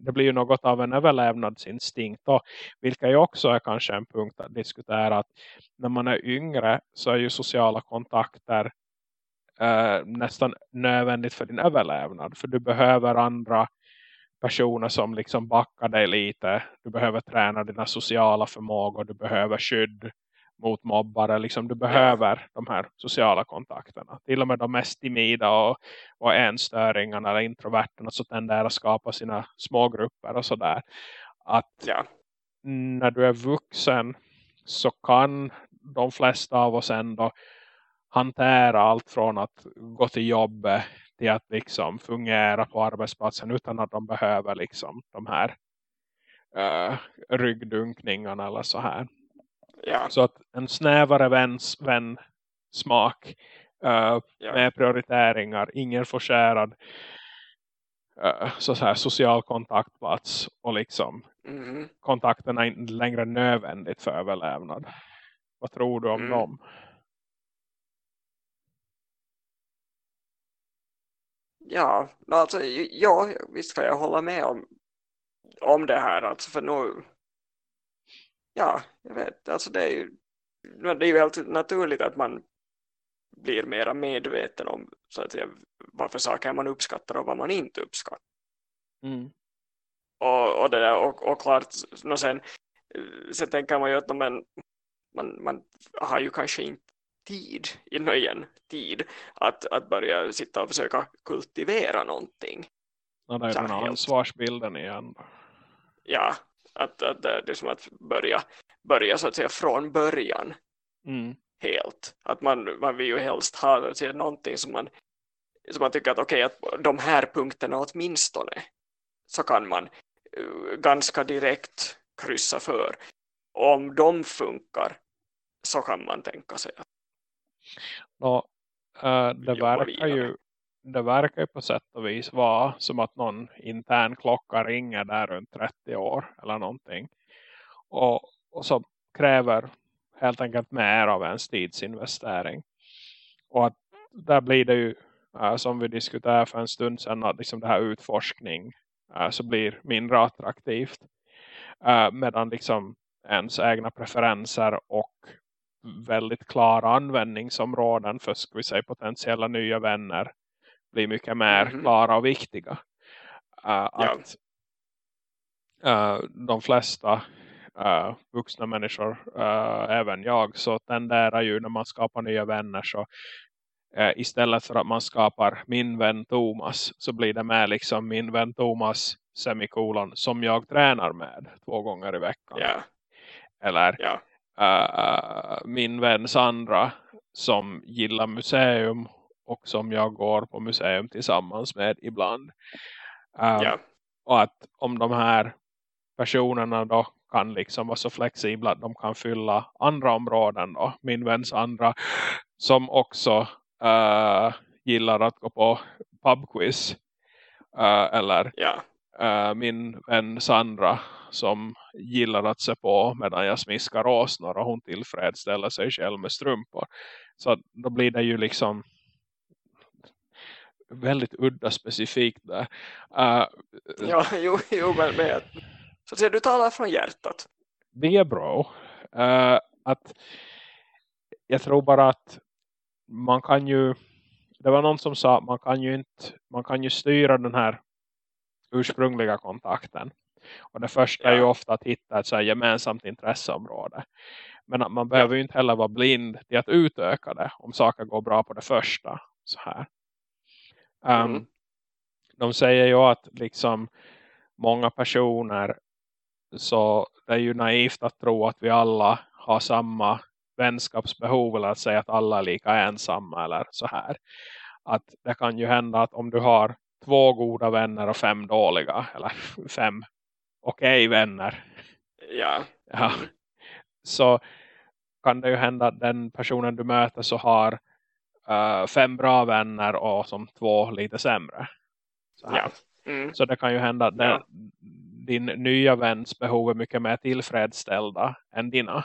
det blir ju något av en överlevnadsinstinkt och vilka ju också är kanske en punkt att diskutera att när man är yngre så är ju sociala kontakter eh, nästan nödvändigt för din överlevnad. För du behöver andra personer som liksom backar dig lite. Du behöver träna dina sociala förmågor du behöver skydd mot mobbare. Liksom, du behöver de här sociala kontakterna. Till och med de mest timida och, och enstöringarna eller introverterna så tenderar att skapa sina små grupper och sådär. Att ja. när du är vuxen så kan de flesta av oss ändå hantera allt från att gå till jobbet till att liksom fungera på arbetsplatsen utan att de behöver liksom de här uh, ryggdunkningarna eller så här. Ja. Så att en snävare väns, vän smak uh, ja. med prioriteringar, ingen förskärad uh, så här, social kontaktplats och liksom mm. kontakterna är inte längre nödvändigt för överlevnad. Vad tror du om mm. dem? Ja, alltså, ja, visst kan jag hålla med om, om det här. Alltså för nu, ja, jag vet, alltså det är ju, det är ju helt naturligt att man blir mera medveten om så att säga, vad för saker man uppskattar och vad man inte uppskattar. Mm. Och, och, det där, och, och klart, och sen, sen tänker man ju att man, man, man har ju kanske inte tid, i nöjen tid, att, att börja sitta och försöka kultivera någonting. Ja, det är den ansvarsbilden igen. Ja, att, att det är som att börja, börja så att säga från början mm. helt. Att man, man vill ju helst ha säga, någonting som man, som man tycker att okej, okay, att de här punkterna åtminstone så kan man uh, ganska direkt kryssa för. Och om de funkar så kan man tänka sig att Nå, uh, det verkar ju det verkar ju på sätt och vis vara som att någon intern klocka ringer där runt 30 år eller någonting. Och, och så kräver helt enkelt mer av ens tidsinvestering. Och att där blir det ju eh, som vi diskuterade för en stund sedan att liksom det här utforskning eh, så blir mindre attraktivt. Eh, medan liksom ens egna preferenser och väldigt klara användningsområden för ska vi säga, potentiella nya vänner blir mycket mer mm klara och viktiga. Uh, ja. Att uh, de flesta uh, vuxna människor, även jag, så tenderar ju när man skapar nya vänner så istället för att man skapar min vän Thomas så blir det med liksom min vän Thomas semikolon som jag tränar med två gånger i veckan. Yeah. Eller. Uh, min vän Sandra som gillar museum och som jag går på museum tillsammans med ibland. Um, ja. Och att om de här personerna då kan liksom vara så flexibla att de kan fylla andra områden då. Min vän Sandra som också uh, gillar att gå på pubquiz. Uh, eller ja. uh, min vän Sandra som gillar att se på medan jag smiskar åsnor och hon tillfredsställer sig själv med strumpor. Så då blir det ju liksom väldigt udda specifikt där. Uh, ja, jo, jo men med, så att säga, du talar från hjärtat. Det är bra. Uh, att jag tror bara att man kan ju det var någon som sa att man kan ju inte man kan ju styra den här ursprungliga kontakten. Och det första ja. är ju ofta att hitta ett så gemensamt intresseområde. Men att man behöver ju inte heller vara blind till att utöka det om saker går bra på det första. Så här. Um, mm. De säger ju att liksom många personer så det är ju naivt att tro att vi alla har samma vänskapsbehov eller att säga att alla är lika ensamma eller så här. Att det kan ju hända att om du har två goda vänner och fem dåliga eller fem okej okay vänner. Ja. ja. Så kan det ju hända att den personen du möter så har uh, fem bra vänner och som två lite sämre. Så, ja. mm. så det kan ju hända att ja. din nya väns behov är mycket mer tillfredsställda än dina.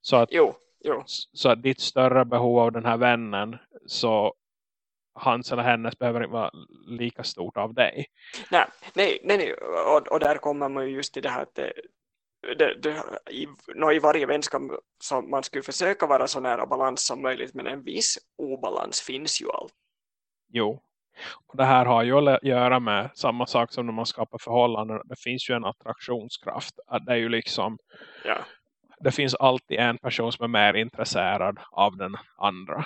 Så att, jo, jo. så att ditt större behov av den här vännen så hans eller hennes behöver inte vara lika stort av dig. Nej, nej, nej, Och, och där kommer man ju just till det här att det, det, det, i, no, i varje vänskap så man skulle försöka vara så nära balans som möjligt men en viss obalans finns ju allt. Jo, och det här har ju att göra med samma sak som när man skapar förhållanden. Det finns ju en attraktionskraft. Att det är ju liksom ja. det finns alltid en person som är mer intresserad av den andra.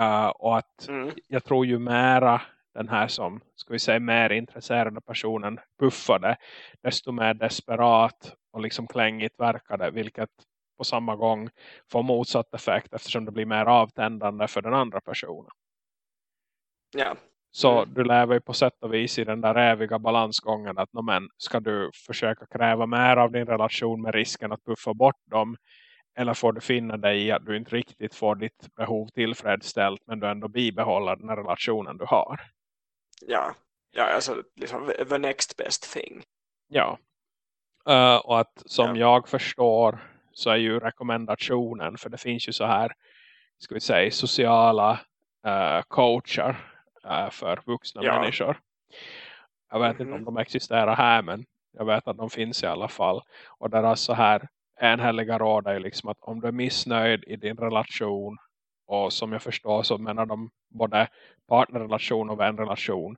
Uh, och att mm. jag tror ju mera den här som, ska vi säga, mer intresserade personen puffade, desto mer desperat och liksom klängigt verkade, vilket på samma gång får motsatt effekt eftersom det blir mer avtändande för den andra personen. Ja. Så mm. du lever ju på sätt och vis i den där eviga balansgången att men, ska du försöka kräva mer av din relation med risken att puffa bort dem eller får du finna dig i att du inte riktigt får ditt behov tillfredsställt men du ändå bibehåller den relationen du har. Ja, ja alltså liksom the next best thing. Ja, uh, och att som ja. jag förstår så är ju rekommendationen, för det finns ju så här, ska vi säga, sociala uh, coacher uh, för vuxna ja. människor. Jag vet mm -hmm. inte om mm-hmm. de existerar här men jag vet att de finns i alla fall. Och deras så här enhälliga råd är liksom att om du är missnöjd i din relation och som jag förstår så menar de både partnerrelation och vänrelation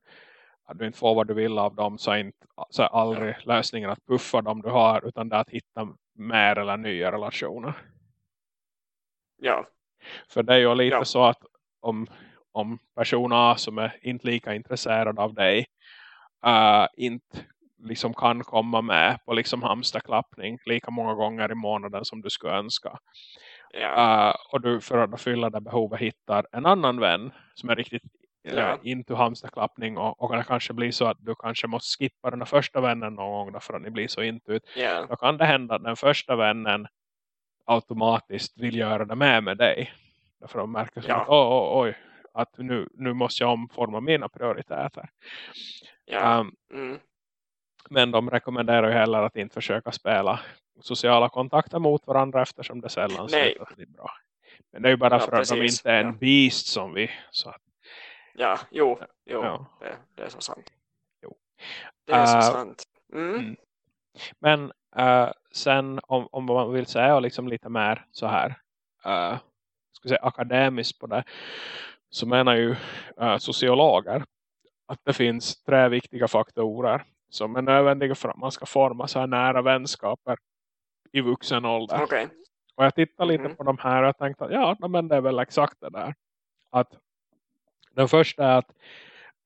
att du inte får vad du vill av dem så är, inte, så är aldrig lösningen att puffa dem du har utan det är att hitta mer eller nya relationer. Ja. För det är ju lite ja. så att om, om person A som är inte lika intresserad av dig uh, inte liksom kan komma med på liksom hamsterklappning lika många gånger i månaden som du skulle önska. Uh, och du för att fylla det behovet hittar en annan vän som är riktigt ja. uh, into hamsterklappning och, och det kanske blir så att du kanske måste skippa den första vännen någon gång för att ni blir så inte Ja. Då kan det hända att den första vännen automatiskt vill göra det med med dig. Därför de märker så ja. att oj, oj, att nu, nu måste jag omforma mina prioriteter. Ja. Um, Mm. men de rekommenderar ju heller att inte försöka spela sociala kontakter mot varandra eftersom det sällan Nej. slutar bli bra. Men det är ju bara Ja, för att de precis. inte är en Ja. beast som vi. Så att, Ja, jo, jo ja. det, det är så sant. Jo. Det är så Äh, sant. Mm. mm. Men eh, sen om, om man vill säga liksom lite mer så här uh, ska säga, akademiskt på det så menar ju eh, sociologer att det finns tre viktiga faktorer som är nödvändiga för att man ska forma så här nära vänskaper i vuxen ålder. Okej. Och jag tittar lite Mhm. på de här och jag tänkte att ja, men det är väl exakt det där. Att den första är att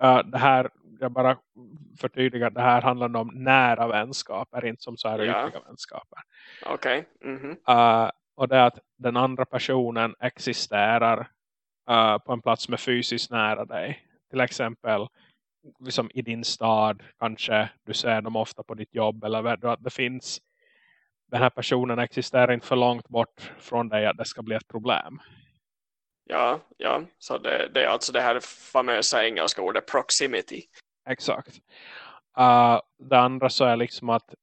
äh, det här, jag bara förtydligar, det här handlar om nära vänskaper, inte som så här Ja. ytliga vänskaper. Okej. Mhm. Äh, och det är att den andra personen existerar äh, på en plats som är fysiskt nära dig. Till exempel liksom i din stad, kanske du ser dem ofta på ditt jobb eller att det finns den här personen existerar inte för långt bort från dig att det ska bli ett problem. Ja, ja. Så det, det är alltså det här famösa engelska ordet proximity. Exakt. Uh, det andra så är liksom att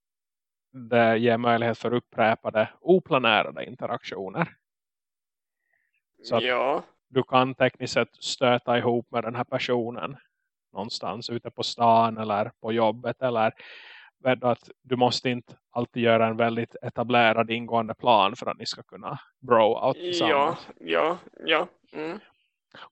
det ger möjlighet för upprepade oplanerade interaktioner. Så Ja, du kan tekniskt sett stöta ihop med den här personen någonstans ute på stan eller på jobbet eller att du måste inte alltid göra en väldigt etablerad ingående plan för att ni ska kunna bro out ja, tillsammans. ja, ja. Mm.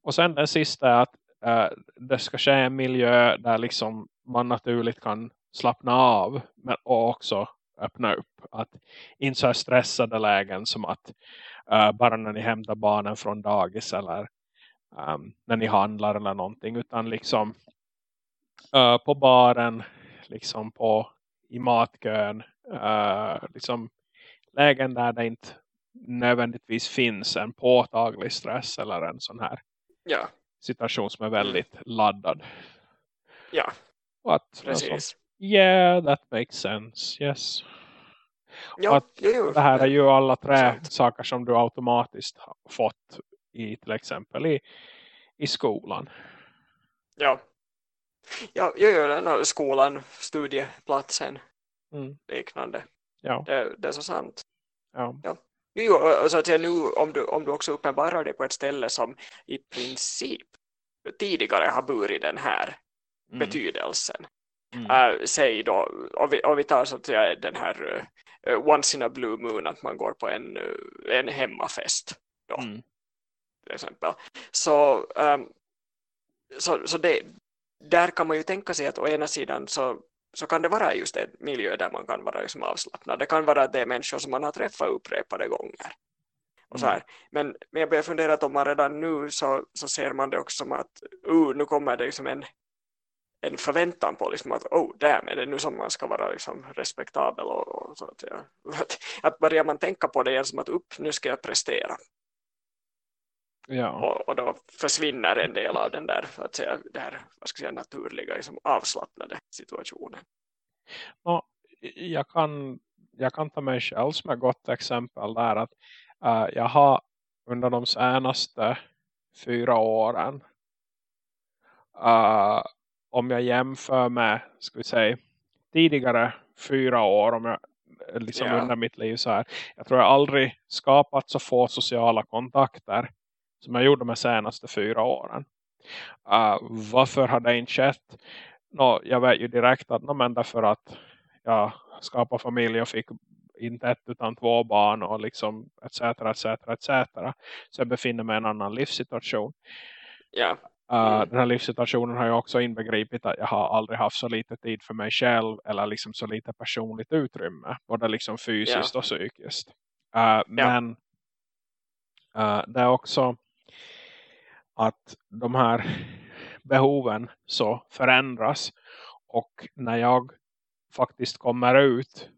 Och sen den sista är att eh, det ska ske en miljö där liksom man naturligt kan slappna av men och också öppna upp. Att inte så stressade lägen som att eh, bara när ni hämtar barnen från dagis eller ehm, när ni handlar eller någonting utan liksom eh, på baren liksom på i matkön eh, liksom lägen där det inte nödvändigtvis finns en påtaglig stress eller en sån här Ja, situation som är väldigt laddad. ja, att, alltså, precis. yeah, that makes sense. Yes. Ja, att jo. Det här är ju alla tre Sant. saker som du automatiskt har fått i till exempel i, i skolan. Ja, ja, jo, jo, den skolan, studieplatsen, Mm. liknande. Ja, Det, det är så sant. ja. Jo, Jo, så att säga nu om du, om du också uppenbarar det på ett ställe som i princip tidigare har burit den här Mm. betydelsen. Mm. Äh, säg då, om vi, om vi tar så att säga den här uh, once in a blue moon att man går på en, eh, en hemmafest då, Mm. till exempel. Så, ehm, så, så det, där kan man ju tänka sig att å ena sidan så, så kan det vara just en miljö där man kan vara liksom avslappnad. Det kan vara att det är människor som man har träffat upprepade gånger. Och så Mm. här. Men, men jag börjar fundera att om man redan nu så, så ser man det också som att uh, nu kommer det liksom en, en förväntan på liksom att oh, damn, är det nu som man ska vara liksom respektabel och, och så att säga. Att, att börjar man tänka på det igen som att upp, nu ska jag prestera Ja. och, och då försvinner en del av den där, att säga, det här, vad ska jag säga, naturliga liksom avslappnade situationen. Nå, jag, kan, jag kan ta mig själv som ett gott exempel där att eh, jag har under de senaste fyra åren eh, om jag jämför med ska vi säga, tidigare fyra år om jag, liksom Ja. under mitt liv så här. Jag tror jag aldrig skapat så få sociala kontakter som jag gjorde de senaste fyra åren. Eh, varför har det inte skett? Nå, jag vet ju direkt att no, men därför att jag skapade familj och fick inte ett utan två barn och liksom etc. etc. etc. Så jag befinner mig i en annan livssituation. Ja, Uh, Mm. Den här livssituationen har ju också inbegripit att jag har aldrig haft så lite tid för mig själv eller liksom så lite personligt utrymme. Både liksom fysiskt och psykiskt. Uh, Men uh, det är också att de här behoven så förändras. Och när jag faktiskt kommer ut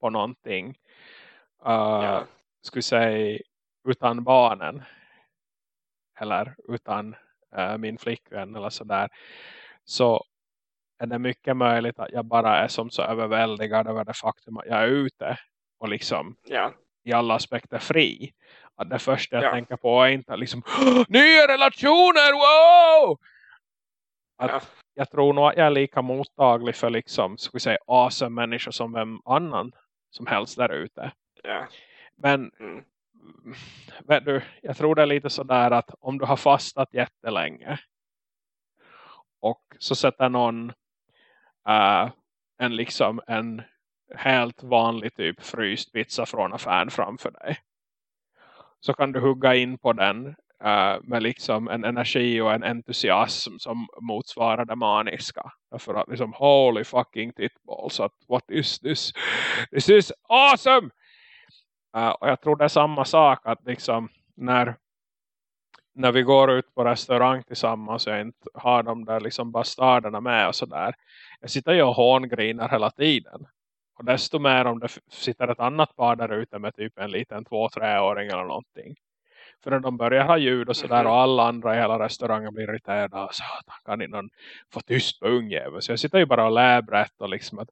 på någonting uh, ja, skulle säga utan barnen eller utan eh, min flickvän eller sådär så är det mycket möjligt att jag bara är som så överväldigad över det faktum att jag är ute och liksom ja, i alla aspekter fri. Att det första jag Ja. tänker på är inte liksom nya relationer, wow! Att Ja. Jag tror nog att jag är lika mottaglig för liksom, ska vi säga, awesome människor som vem annan som helst där ute. Ja. Men Mm. vet du, jag tror det är lite sådär att om du har fastat jättelänge och så sätter någon äh, en liksom en helt vanlig typ fryst pizza från affären framför dig så kan du hugga in på den uh, med liksom en energi och en entusiasm som motsvarar det maniska. Därför att liksom holy fucking titballs att what is this? This is awesome! Uh, och jag tror det är samma sak att liksom när när vi går ut på restaurang tillsammans och jag inte har de där liksom bastarderna med och sådär. Jag sitter ju och hångrinar hela tiden. Och desto mer om det sitter ett annat par där ute med typ en liten två-treåring eller någonting. För när de börjar ha ljud och sådär Mhm. och alla andra i hela restaurangen blir irriterade. Och satan kan ni någon få tyst på ungjäveln. Så jag sitter ju bara och läbrätt och liksom att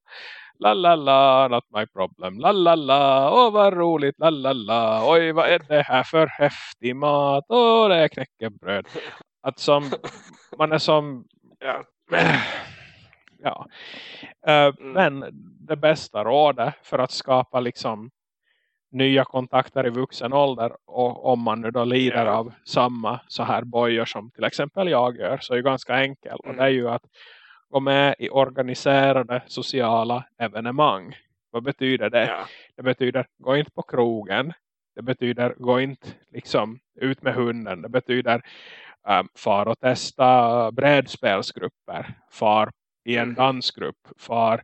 la la la, not my problem. La la la, åh vad roligt, la la la. Oj vad är det här för häftig mat? Åh det är knäckebröd. Att som, man är som Ja. ja. Eh, Mm. Men det bästa rådet för att skapa liksom nya kontakter i vuxen ålder och om man nu då lider av samma så här bojor som till exempel jag gör så är ju ganska enkel och Mm. det är ju att gå med i organiserade sociala evenemang. Vad betyder det? Ja. Det betyder gå inte på krogen. Det betyder gå inte liksom ut med hunden. Det betyder um, far och testa brädspelsgrupper. Far i en Mhm. dansgrupp. Far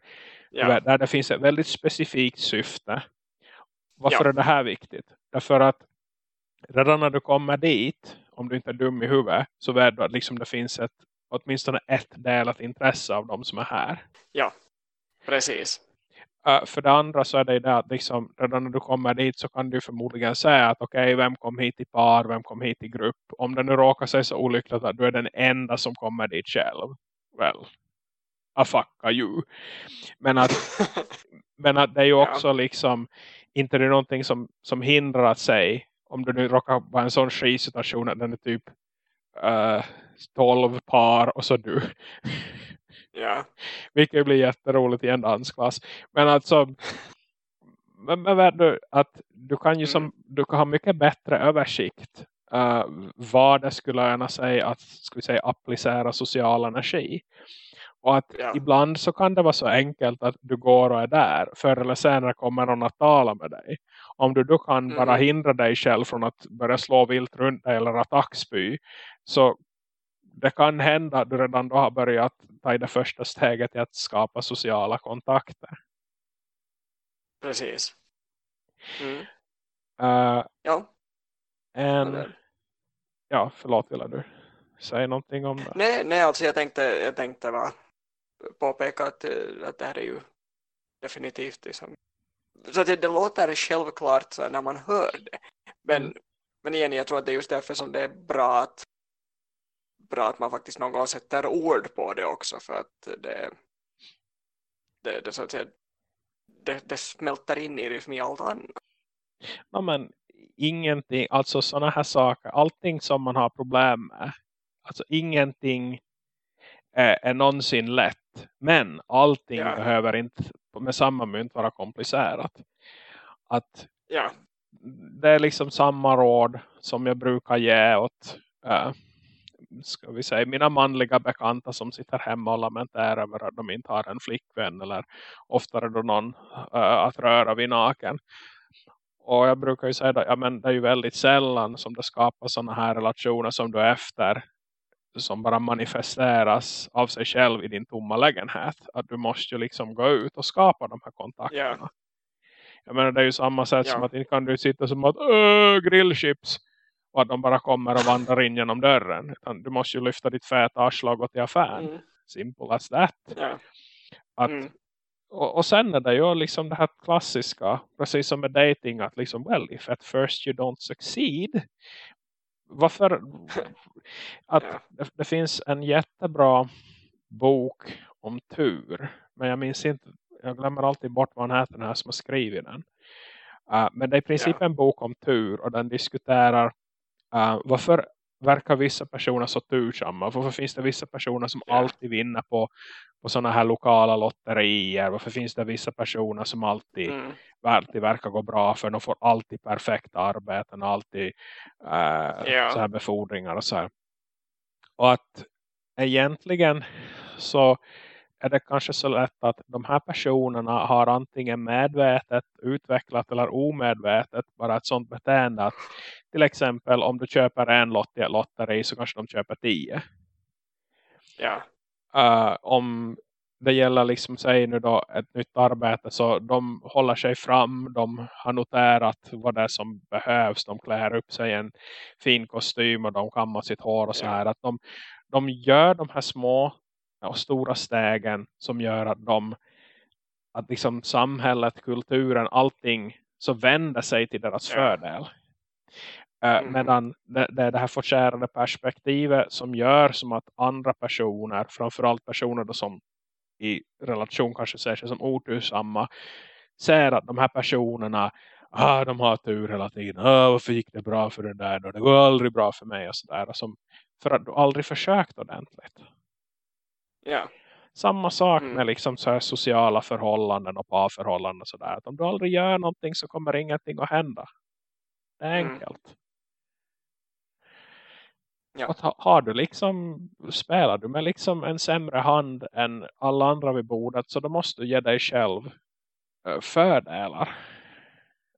Ja. där det finns ett väldigt specifikt syfte. Varför Ja. är det här viktigt? Därför att redan när du kommer dit, om du inte är dum i huvudet, så vet du att liksom det finns ett, åtminstone ett delat intresse av de som är här. ja. Precis. Uh, för det andra så är det ju det att liksom, redan när du kommer dit så kan du förmodligen säga att okej, vem kom hit i par, vem kom hit i grupp. Om det nu råkar sig så olyckligt att du är den enda som kommer dit själv. Well, a fucka you. Men att, men att det är ju Ja. också liksom inte det är någonting som, som hindrar säga om du nu råkar vara en sån skitsituation att den är typ uh, 12 par och så du. ja. Vilket blir jätteroligt i en dansklass. Men alltså men, men du att du kan ju som du kan ha mycket bättre översikt uh, vad det skulle gärna säga att vi säga applicera social energi. Och att Ja. ibland så kan det vara så enkelt att du går och är där. Förr eller senare kommer någon att tala med dig. Om du då kan Mm. bara hindra dig själv från att börja slå vilt runt dig eller attackspy. Så det kan hända att du redan då har börjat ta i det första steget i att skapa sociala kontakter. Precis. Mm. Uh, Ja. en, ja, förlåt ville du säga någonting om det? Nej, nej, alltså jag tänkte, jag tänkte bara påpeka att, eh, att det här är ju definitivt liksom, så att det, det låter självklart så när man hör det. Men, Mm. men igen, jag tror att det är just därför som det är bra att, bra att man faktiskt någon gång sätter ord på det också för att det, det, det så att säga, det, det smälter in i, liksom i allt annat. Ja, men ingenting, alltså sådana här saker, allting som man har problem med, alltså ingenting är, är någonsin lätt. Men allting Ja. behöver inte med samma mynt vara komplicerat. Att Ja, det är liksom samma råd som jag brukar ge åt äh, ska vi säga, mina manliga bekanta som sitter hemma och lamenterar över att de inte har en flickvän eller oftare då någon äh, att röra vid naken. Och jag brukar ju säga att ja, men det är ju väldigt sällan som det skapas sådana här relationer som du efter som bara manifesteras av sig själv i din tomma lägenhet. Att du måste ju liksom gå ut och skapa de här kontakterna. Ja. Jag menar det är ju samma sätt Ja. som att inte kan du sitta som att "Åh, grillchips och att de bara kommer och vandrar in genom dörren. Utan du måste ju lyfta ditt feta arsle och gå till affären. mm, Simple as that. ja. Att, Mm. och, och sen är det ju liksom det här klassiska, precis som med dating att liksom, well, if at first you don't succeed, varför, att Ja. det, finns en jättebra bok om tur, men jag minns inte, jag glömmer alltid bort vad han heter den här som har skrivit den. Uh, men det är i princip ja. en bok om tur och den diskuterar uh, varför verkar vissa personer så tursamma? Varför finns det vissa personer som alltid vinner på, på sådana här lokala lotterier? Varför finns det vissa personer som alltid, mm. alltid verkar gå bra för de får alltid perfekta arbeten och alltid uh, ja. så här befordringar och så här. Och att egentligen så är det kanske så lätt att de här personerna har antingen medvetet, utvecklat eller omedvetet bara ett sånt beteende att till exempel om du köper en lott i ett lotteri så kanske de köper tio. Ja. Uh, om det gäller liksom säg nu då ett nytt arbete så de håller sig fram, de har noterat vad det är som behövs, de klär upp sig i en fin kostym och de kammar sitt hår och så här, att de, de gör de här små och stora stegen som gör att de att liksom samhället, kulturen, allting så vänder sig till deras fördel. Uh, mm. Medan det, det är det här förkärade perspektivet som gör som att andra personer, framförallt personer då som i relation kanske ser sig som otursamma, ser att de här personerna ah, de har tur hela tiden. Ah, varför gick det bra för det där? Och det går aldrig bra för mig och sådär. Som, för att du aldrig försökt ordentligt. Ja. Samma sak mm. med liksom så sociala förhållanden och parförhållanden. Och sådär. Att om du aldrig gör någonting så kommer ingenting att hända. Det är mm. enkelt. Mm. Ja. Ha, har du liksom, spelar du med liksom en sämre hand än alla andra vid bordet så då måste du ge dig själv uh, fördelar.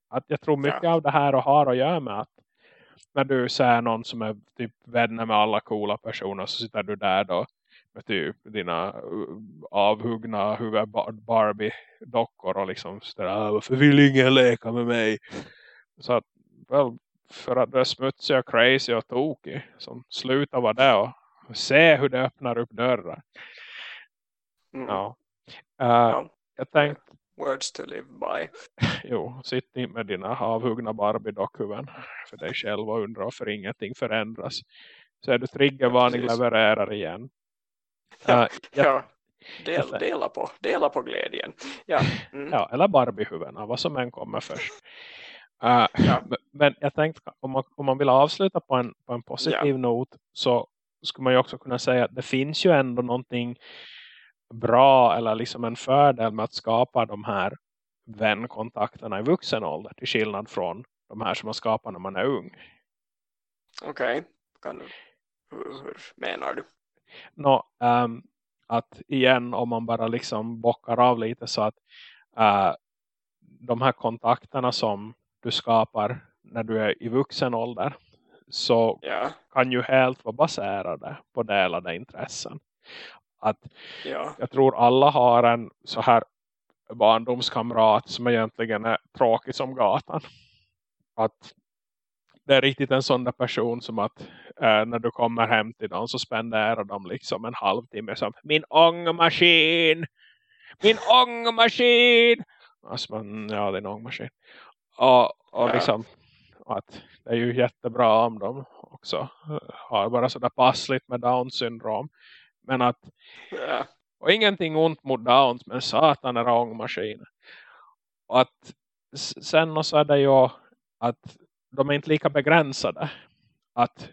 Att jag tror mycket ja. av det här har att göra med att när du ser någon som är typ vänner med alla coola personer så sitter du där då typ dina uh, avhuggna Barbie-dockor och liksom sådär, ah, varför vill ingen leka med mig? Så att, väl, för att du är smutsig och crazy och tokig, som slutar vara det och se hur det öppnar upp dörrar. Mm. Ja. Uh, ja. Jag tänkte Words to live by. Jo, sitt inte med dina avhuggna Barbie-dockhuvuden för dig själv och undra för ingenting förändras. Så är du triggervarning levererar igen. Ja, ja. Del, dela, på, dela på glädjen. Ja, mm. ja eller Barbie-huvudena, vad som än kommer först. Uh, ja. Men jag tänkte, om man, om man vill avsluta på en, på en positiv ja. not så skulle man ju också kunna säga att det finns ju ändå någonting bra eller liksom en fördel med att skapa de här vänkontakterna i vuxen ålder till skillnad från de här som man skapar när man är ung. Okej, okay. hur, hur menar du? No, um, att igen om man bara liksom bockar av lite så att uh, de här kontakterna som du skapar när du är i vuxen ålder så ja. kan ju helt vara baserade på delade intressen. Att ja. Jag tror alla har en så här barndomskamrat som egentligen är tråkig som gatan. Att det är riktigt en sån där person som att äh, när du kommer hem till dem så spenderar de liksom en halvtimme som min ångmaskin! Min ångmaskin! Alltså man, ja det är en ångmaskin. Och, och ja. liksom att det är ju jättebra om de också har bara sådär passligt med Downs syndrom. Men att ja. och ingenting ont mot Downs men satan är ångmaskiner och att sen så är det ju att de är inte lika begränsade. Att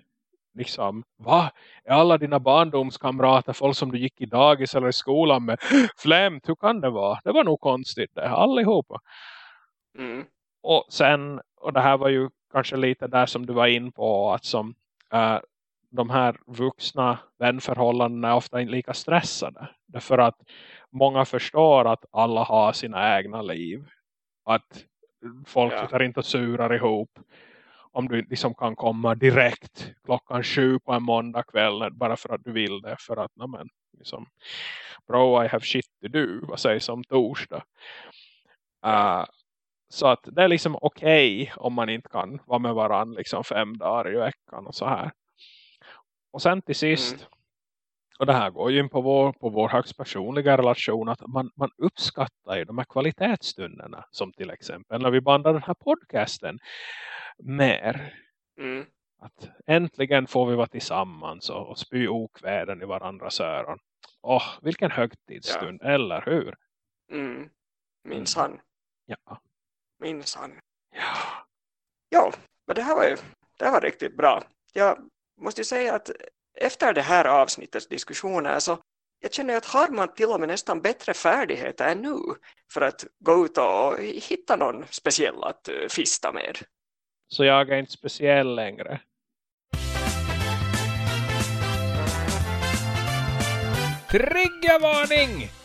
liksom, va? Är alla dina barndomskamrater folk som du gick i dagis eller i skolan med? Flämt, hur kan det vara? Det var nog konstigt det, allihopa. Mm. Och sen, och det här var ju kanske lite där som du var in på att som äh, de här vuxna vänförhållandena är ofta inte lika stressade. Därför att många förstår att alla har sina egna liv. Att folk ja. sitter inte och surar ihop om du liksom kan komma direkt klockan sju på en måndag kväll bara för att du vill det. För att, men, liksom, bro I have shit to do. Vad sägs om torsdag? Uh, så att det är liksom okej okay om man inte kan vara med varandra liksom fem dagar i veckan och så här. Och sen till sist, mm. och det här går ju in på vår, på vår högst personliga relation, att man, man uppskattar ju de här kvalitetsstunderna. Som till exempel när vi bandar den här podcasten mer. Mm. Att äntligen får vi vara tillsammans och, och spy okväden i varandras öron. Åh, vilken högtidsstund, ja. eller hur? Mm. Minns han. Ja. Minns han. Ja. Ja, men det här var ju det här var riktigt bra. Jag måste ju säga att efter det här avsnittets diskussioner så jag känner att har man till och med nästan bättre färdigheter än nu för att gå ut och hitta någon speciell att eh, fista med. Så jag är inte speciell längre. Triggervarning!